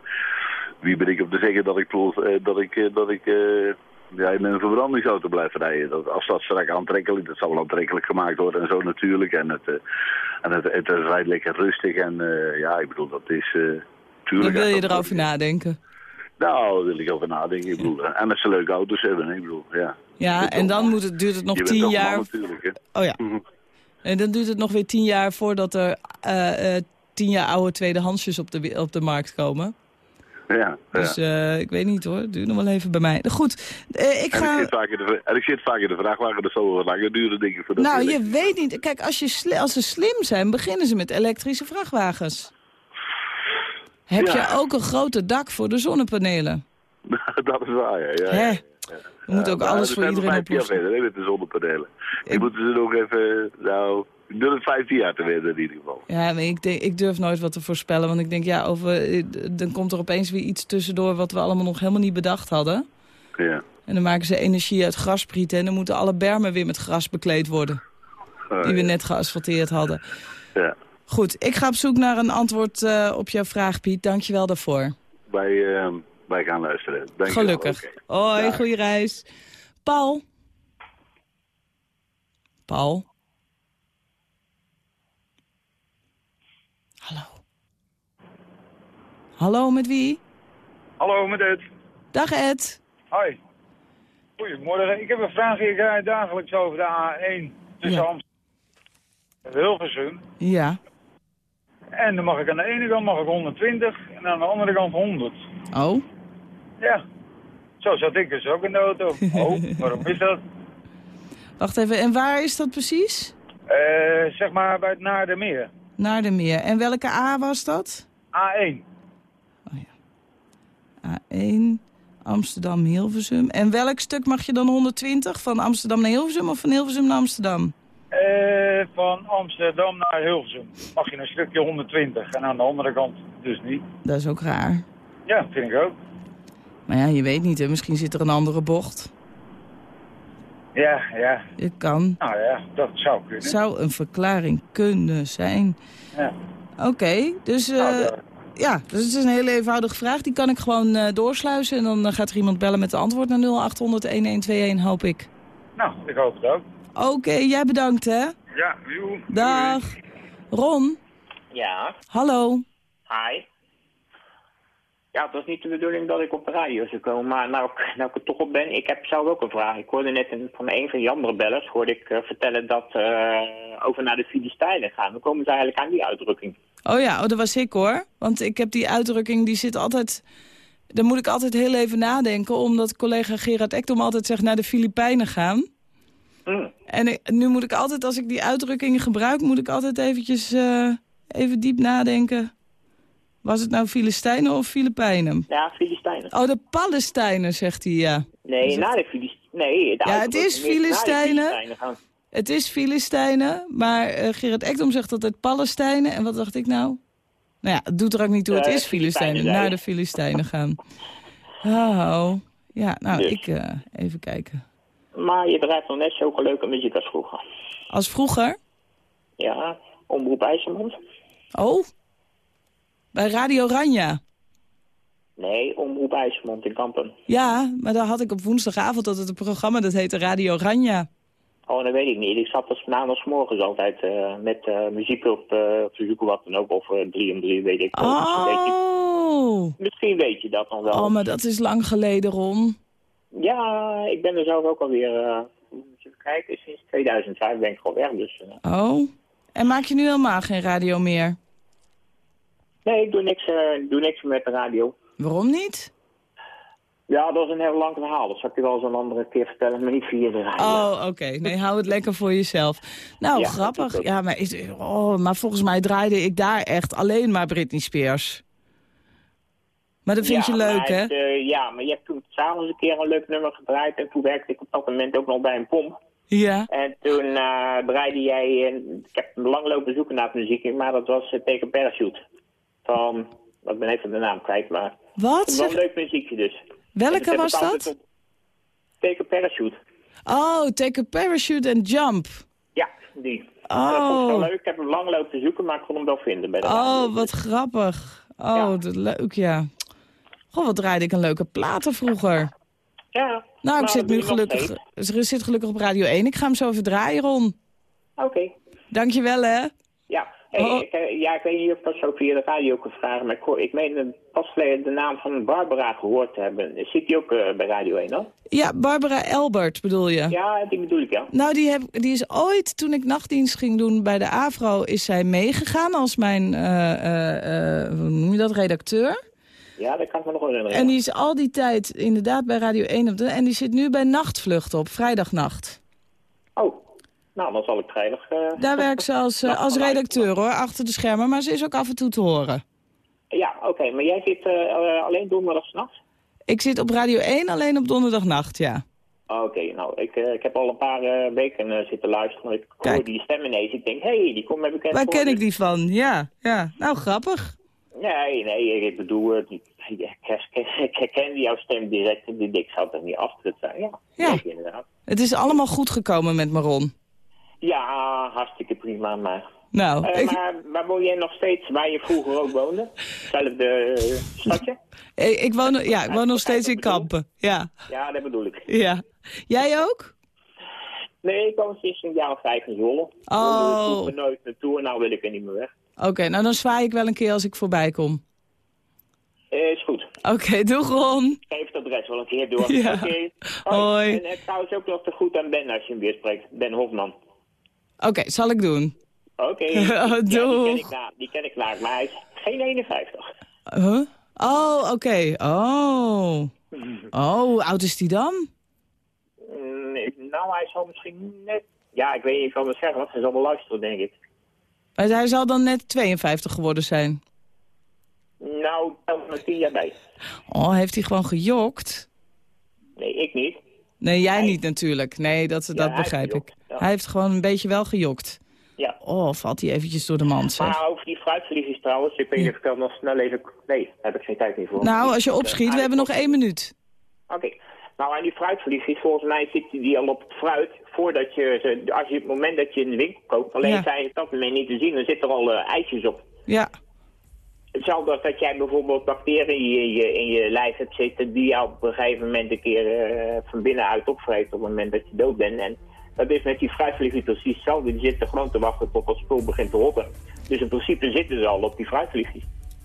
wie ben ik om te zeggen dat ik, eh, dat ik, eh, dat ik eh, ja, in een verbrandingsauto blijf rijden. Dat, als dat straks aantrekkelijk, dat zal wel aantrekkelijk gemaakt worden en zo natuurlijk. En het, eh, en het, het, rijdt lekker rustig en eh, ja, ik bedoel, dat is... eh Dan tuurlijk, wil je als erover nadenken. Nou, daar wil ik over nadenken. Ik bedoel, en dat ze leuke auto's hebben, ik bedoel, ja. Ja, en dan moet het, duurt het nog tien man jaar. natuurlijk, hè. Oh ja. En dan duurt het nog weer tien jaar voordat er eh, eh, tien jaar oude tweedehandsjes op de, op de markt komen. Ja, Dus ja. eh, ik weet niet hoor, het duurt nog wel even bij mij. Goed, eh, ik En, ik ga... zit vaak in de, en ik zit vaak in de vrachtwagen, dat zal wel langer duren, denk ik. Voordat Nou, we- je weet niet. Kijk, als, je als ze slim zijn, beginnen ze met elektrische vrachtwagens. Heb Ja. je ook een groter dak voor de zonnepanelen? dat is waar, ja. ja, Hè? We moeten ook alles voor zijn iedereen nog vijf jaar oplossen. verder, met de zonnepanelen. Ik moet ze nog even, nou, ik het 15 jaar te werden in ieder geval. Ja, maar ik, denk, ik durf nooit wat te voorspellen. Want ik denk, ja, over, eh, dan komt er opeens weer iets tussendoor... wat we allemaal nog helemaal niet bedacht hadden. Ja. En dan maken ze energie uit grasprieten. En dan moeten alle bermen weer met gras bekleed worden. Oh, die we ja. net geasfalteerd hadden. Ja. Goed, ik ga op zoek naar een antwoord eh, op jouw vraag, Piet. Dank je wel daarvoor. Wij, eh, wij gaan luisteren. Dank. Gelukkig. Oké. Hoi, goede reis. Paul. Paul. Hallo. Hallo, met wie? Hallo, met Ed. Dag Ed. Hoi. Goedemorgen. Ik heb een vraag. Ik rijd dagelijks over de A1 tussen Ja. Amsterdam en Hilversum. Ja. En dan mag ik aan de ene kant mag ik 120 en aan de andere kant 100. Oh. Ja. Zo zat ik dus ook in de auto. Oh, waarom is dat? Wacht even, en waar is dat precies? Eh, zeg maar bij het Naardermeer. Naar de meer. En welke A was dat? A1. A1, Amsterdam, Hilversum. En welk stuk mag je dan 120? Van Amsterdam naar Hilversum of van Hilversum naar Amsterdam? Eh, van Amsterdam naar Hilversum mag je een stukje 120 en aan de andere kant dus niet. Dat is ook raar. Ja, vind ik ook. Maar ja, je weet niet, hè? misschien zit er een andere bocht. Ja, ja. Het kan. Nou ja, dat zou kunnen. Zou een verklaring kunnen zijn. Ja. Oké, dus, eh, Nou, ja. ja, dus het is een hele eenvoudige vraag. Die kan ik gewoon eh, doorsluizen. En dan eh, gaat er iemand bellen met de antwoord naar 0800-1121, hoop ik. Nou, ik hoop het ook. Oké, jij bedankt, hè? Ja, joe. Dag. Ron, Ja, hallo. hi. Ja, het was niet de bedoeling dat ik op de radio zou komen, maar nou, ik- nou ik er toch op ben, ik heb zelf ook een vraag. Ik hoorde net een- van een van die andere bellers, hoorde ik eh, vertellen dat eh over naar de Filistijnen gaan. Hoe komen ze eigenlijk aan die uitdrukking? Oh ja, oh, dat was ik hoor. Want ik heb die uitdrukking, die zit altijd... Daar moet ik altijd heel even nadenken, omdat collega Gerard Ekdom altijd zegt naar de Filipijnen gaan. Hmm. En ik- nu moet ik altijd, als ik die uitdrukking gebruik, moet ik altijd eventjes eh, even diep nadenken. Was het nou Filistijnen of Filipijnen? Ja, Filistijnen. Oh, de Palestijnen, zegt hij, ja. Nee, naar de Filistijnen. Nee, de Ja, het is Filistijnen. Het is Filistijnen, maar eh, Gerard Ekdom zegt altijd Palestijnen. En wat dacht ik nou? Nou ja, het doet er ook niet toe. Het Eh, is Filistijnen. Naar de Filistijnen gaan. Oh, ja, nou, Dus. ik eh, even kijken. Maar je draait nog net zulke leuke muziek als vroeger. Als vroeger? Ja, Omroep IJsselmond. Oh, bij Radio Ranja. Nee, Omroep IJsselmond in Kampen. Ja, maar daar had ik op woensdagavond altijd een programma dat heette Radio Ranja. Oh, dat weet ik niet. Ik zat als maandagsmorgens altijd eh, met eh, muziek op, eh, op te zoeken, wat dan ook. Of eh, drie om drie, weet ik wel. Misschien, weet je, Oh, misschien weet je dat dan wel. oh maar dat is lang geleden, Ron. Ja, ik ben er zelf ook alweer, even kijken, sinds 2005 ben ik gewoon weg. Dus. Oh, en maak je nu helemaal geen radio meer? Nee, ik doe niks, eh, doe niks met de radio. Waarom niet? Ja, dat is een heel lang verhaal. Dat zal ik je wel eens een andere keer vertellen, maar niet via de radio. Oh, oké. Nee, hou het lekker voor jezelf. Nou, Ja, grappig. Ja, maar, is, oh, maar volgens mij draaide ik daar echt alleen maar Britney Spears. Maar dat vind Ja, je leuk, hè? het, eh, ja, maar je hebt toen s'avonds een keer een leuk nummer gedraaid. En toen werkte ik op dat moment ook nog bij een pomp. Ja. En toen eh, draaide jij... en ik heb lang lopen zoeken naar muziek, maar dat was uh, a Parachute. Van... Ik ben even de naam kwijt, maar... Wat? Wel een leuk muziekje dus. Welke was dat? op- Take a Parachute. Oh, Take a Parachute and Jump. Ja, die. Oh. Dat vond ik wel leuk. Ik heb hem lang lopen zoeken, maar ik kon hem wel vinden bij de. Oh, wat grappig. Oh, dat leuk, ja. Goh, wat draaide ik een leuke platen vroeger. Ja. Nou, ik dat zit nu gelukkig, zit gelukkig op Radio 1. Ik ga hem zo even draaien, Ron. Oké. Dankjewel, hè. Oh. ik, eh, ja, ik weet niet of dat zo via de radio kan vragen, maar ik, hoor, ik meen een- pas geleden de naam van Barbara gehoord te hebben. Zit die ook eh, bij Radio 1 dan? Ja, Barbara Elbert bedoel je? Ja, die bedoel ik, ja. Nou, die, heb, die is ooit, toen ik nachtdienst ging doen bij de AVRO... is zij meegegaan als mijn, eh, hoe noem je dat, redacteur. Ja, dat kan ik me nog wel herinneren. En die is al die tijd inderdaad bij Radio 1 op de... En die zit nu bij Nachtvlucht op, vrijdagnacht. Oh, nou, dan zal ik vrijdag... eh, Daar werkt ze als, eh, als redacteur, hoor, achter de schermen. Maar ze is ook af en toe te horen. Ja, oké, maar jij zit eh, alleen donderdag s'nachts? Ik zit op Radio 1 alleen op donderdagnacht, ja. Oké, nou, ik, ik heb al een paar weken zitten luisteren. Ik hoor Kijk. die stem ineens. Ik denk, hé, hey, die komt mij bekend Waar voor. ken ik die van? Ja, ja. Nou, grappig. Nee, nee, ik bedoel, ik herken- ik herkende jouw stem direct dik zou toch niet Astrid zijn? Ja, Ja. ik inderdaad. Het is allemaal goed gekomen met Maron. Ja, hartstikke prima, maar... Nou, Eh, ik- maar waar woon jij nog steeds waar je vroeger ook woonde? Hetzelfde eh, stadje? Ik, ik, woon, ja, ik woon nog steeds in Kampen. Ja. Ja, dat bedoel ik. ja. Jij ook? Nee, ik woon sinds een jaar of vijf in Zwolle. Oh. Ik er nooit naartoe en nou wil ik er niet meer weg. Oké, nou dan zwaai ik wel een keer als ik voorbij kom. Eh, is goed. Oké, doe Ron. Geef het adres wel een keer door. Ja. Oké. Hoi. En eh, trouwens ook nog te goed aan Ben als je hem weer spreekt. Ben Hofman. Oké, zal ik doen. Oké. Ja, die, ken ik na, die ken ik naar, maar hij is geen 51. Huh? Oh, oké. Oh. Oh, hoe oud is die dan? Mm, ik- nou, hij zal misschien net... Ja, ik weet niet, ik kan het zeggen, want hij zal wel luisteren, denk ik. Maar Hij zal dan net 52 geworden zijn. Nou, er nog tien jaar bij. Oh, heeft hij gewoon gejokt? Nee, ik niet. Nee, jij niet natuurlijk. Nee, dat, dat begrijp ik. Ja. Hij heeft gewoon een beetje wel gejokt. Ja. Oh, valt hij eventjes door de mand, zeg. Maar over die fruitvliegjes trouwens, ik of ik dat nog snel even... Nee, daar heb ik geen tijd meer voor. Nou, als je opschiet, we hebben nog één minuut. Oké. Nou, aan die fruitvliegjes, volgens mij zit die al op het fruit voordat je ze... Als je op het moment dat je in de winkel koopt, alleen Ja. zijn ze op dat moment niet te zien, dan zitten er al eh, eitjes op. Ja. Hetzelfde als dat jij bijvoorbeeld bacteriën in je, in je, in je lijf hebt zitten die jou op een gegeven moment een keer eh, van binnenuit opvreten op het moment dat je dood bent. En dat is met die fruitvliegjes precies hetzelfde. Die zitten gewoon te wachten tot dat spul begint te rotten. Dus in principe zitten ze al op die fruitvliegjes.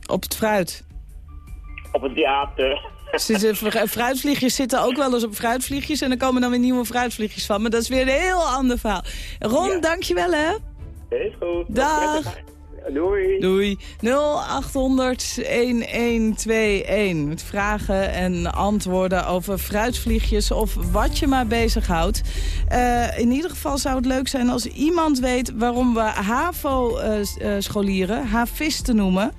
Op het fruit. Op het ja, vru- fruitvliegjes zitten ook wel eens op fruitvliegjes en er komen dan weer nieuwe fruitvliegjes van. Maar dat is weer een heel ander verhaal. Ron, dankjewel hè. Is goed. Dag. Doei. Doei. 0800 1121 met vragen en antwoorden over fruitvliegjes of wat je maar bezighoudt. Eh in ieder geval zou het leuk zijn als iemand weet waarom we HAVO-scholieren havisten noemen.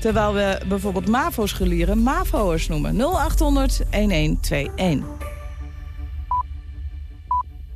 Terwijl we bijvoorbeeld MAVO-scholieren MAVO'ers noemen. 0800 1121.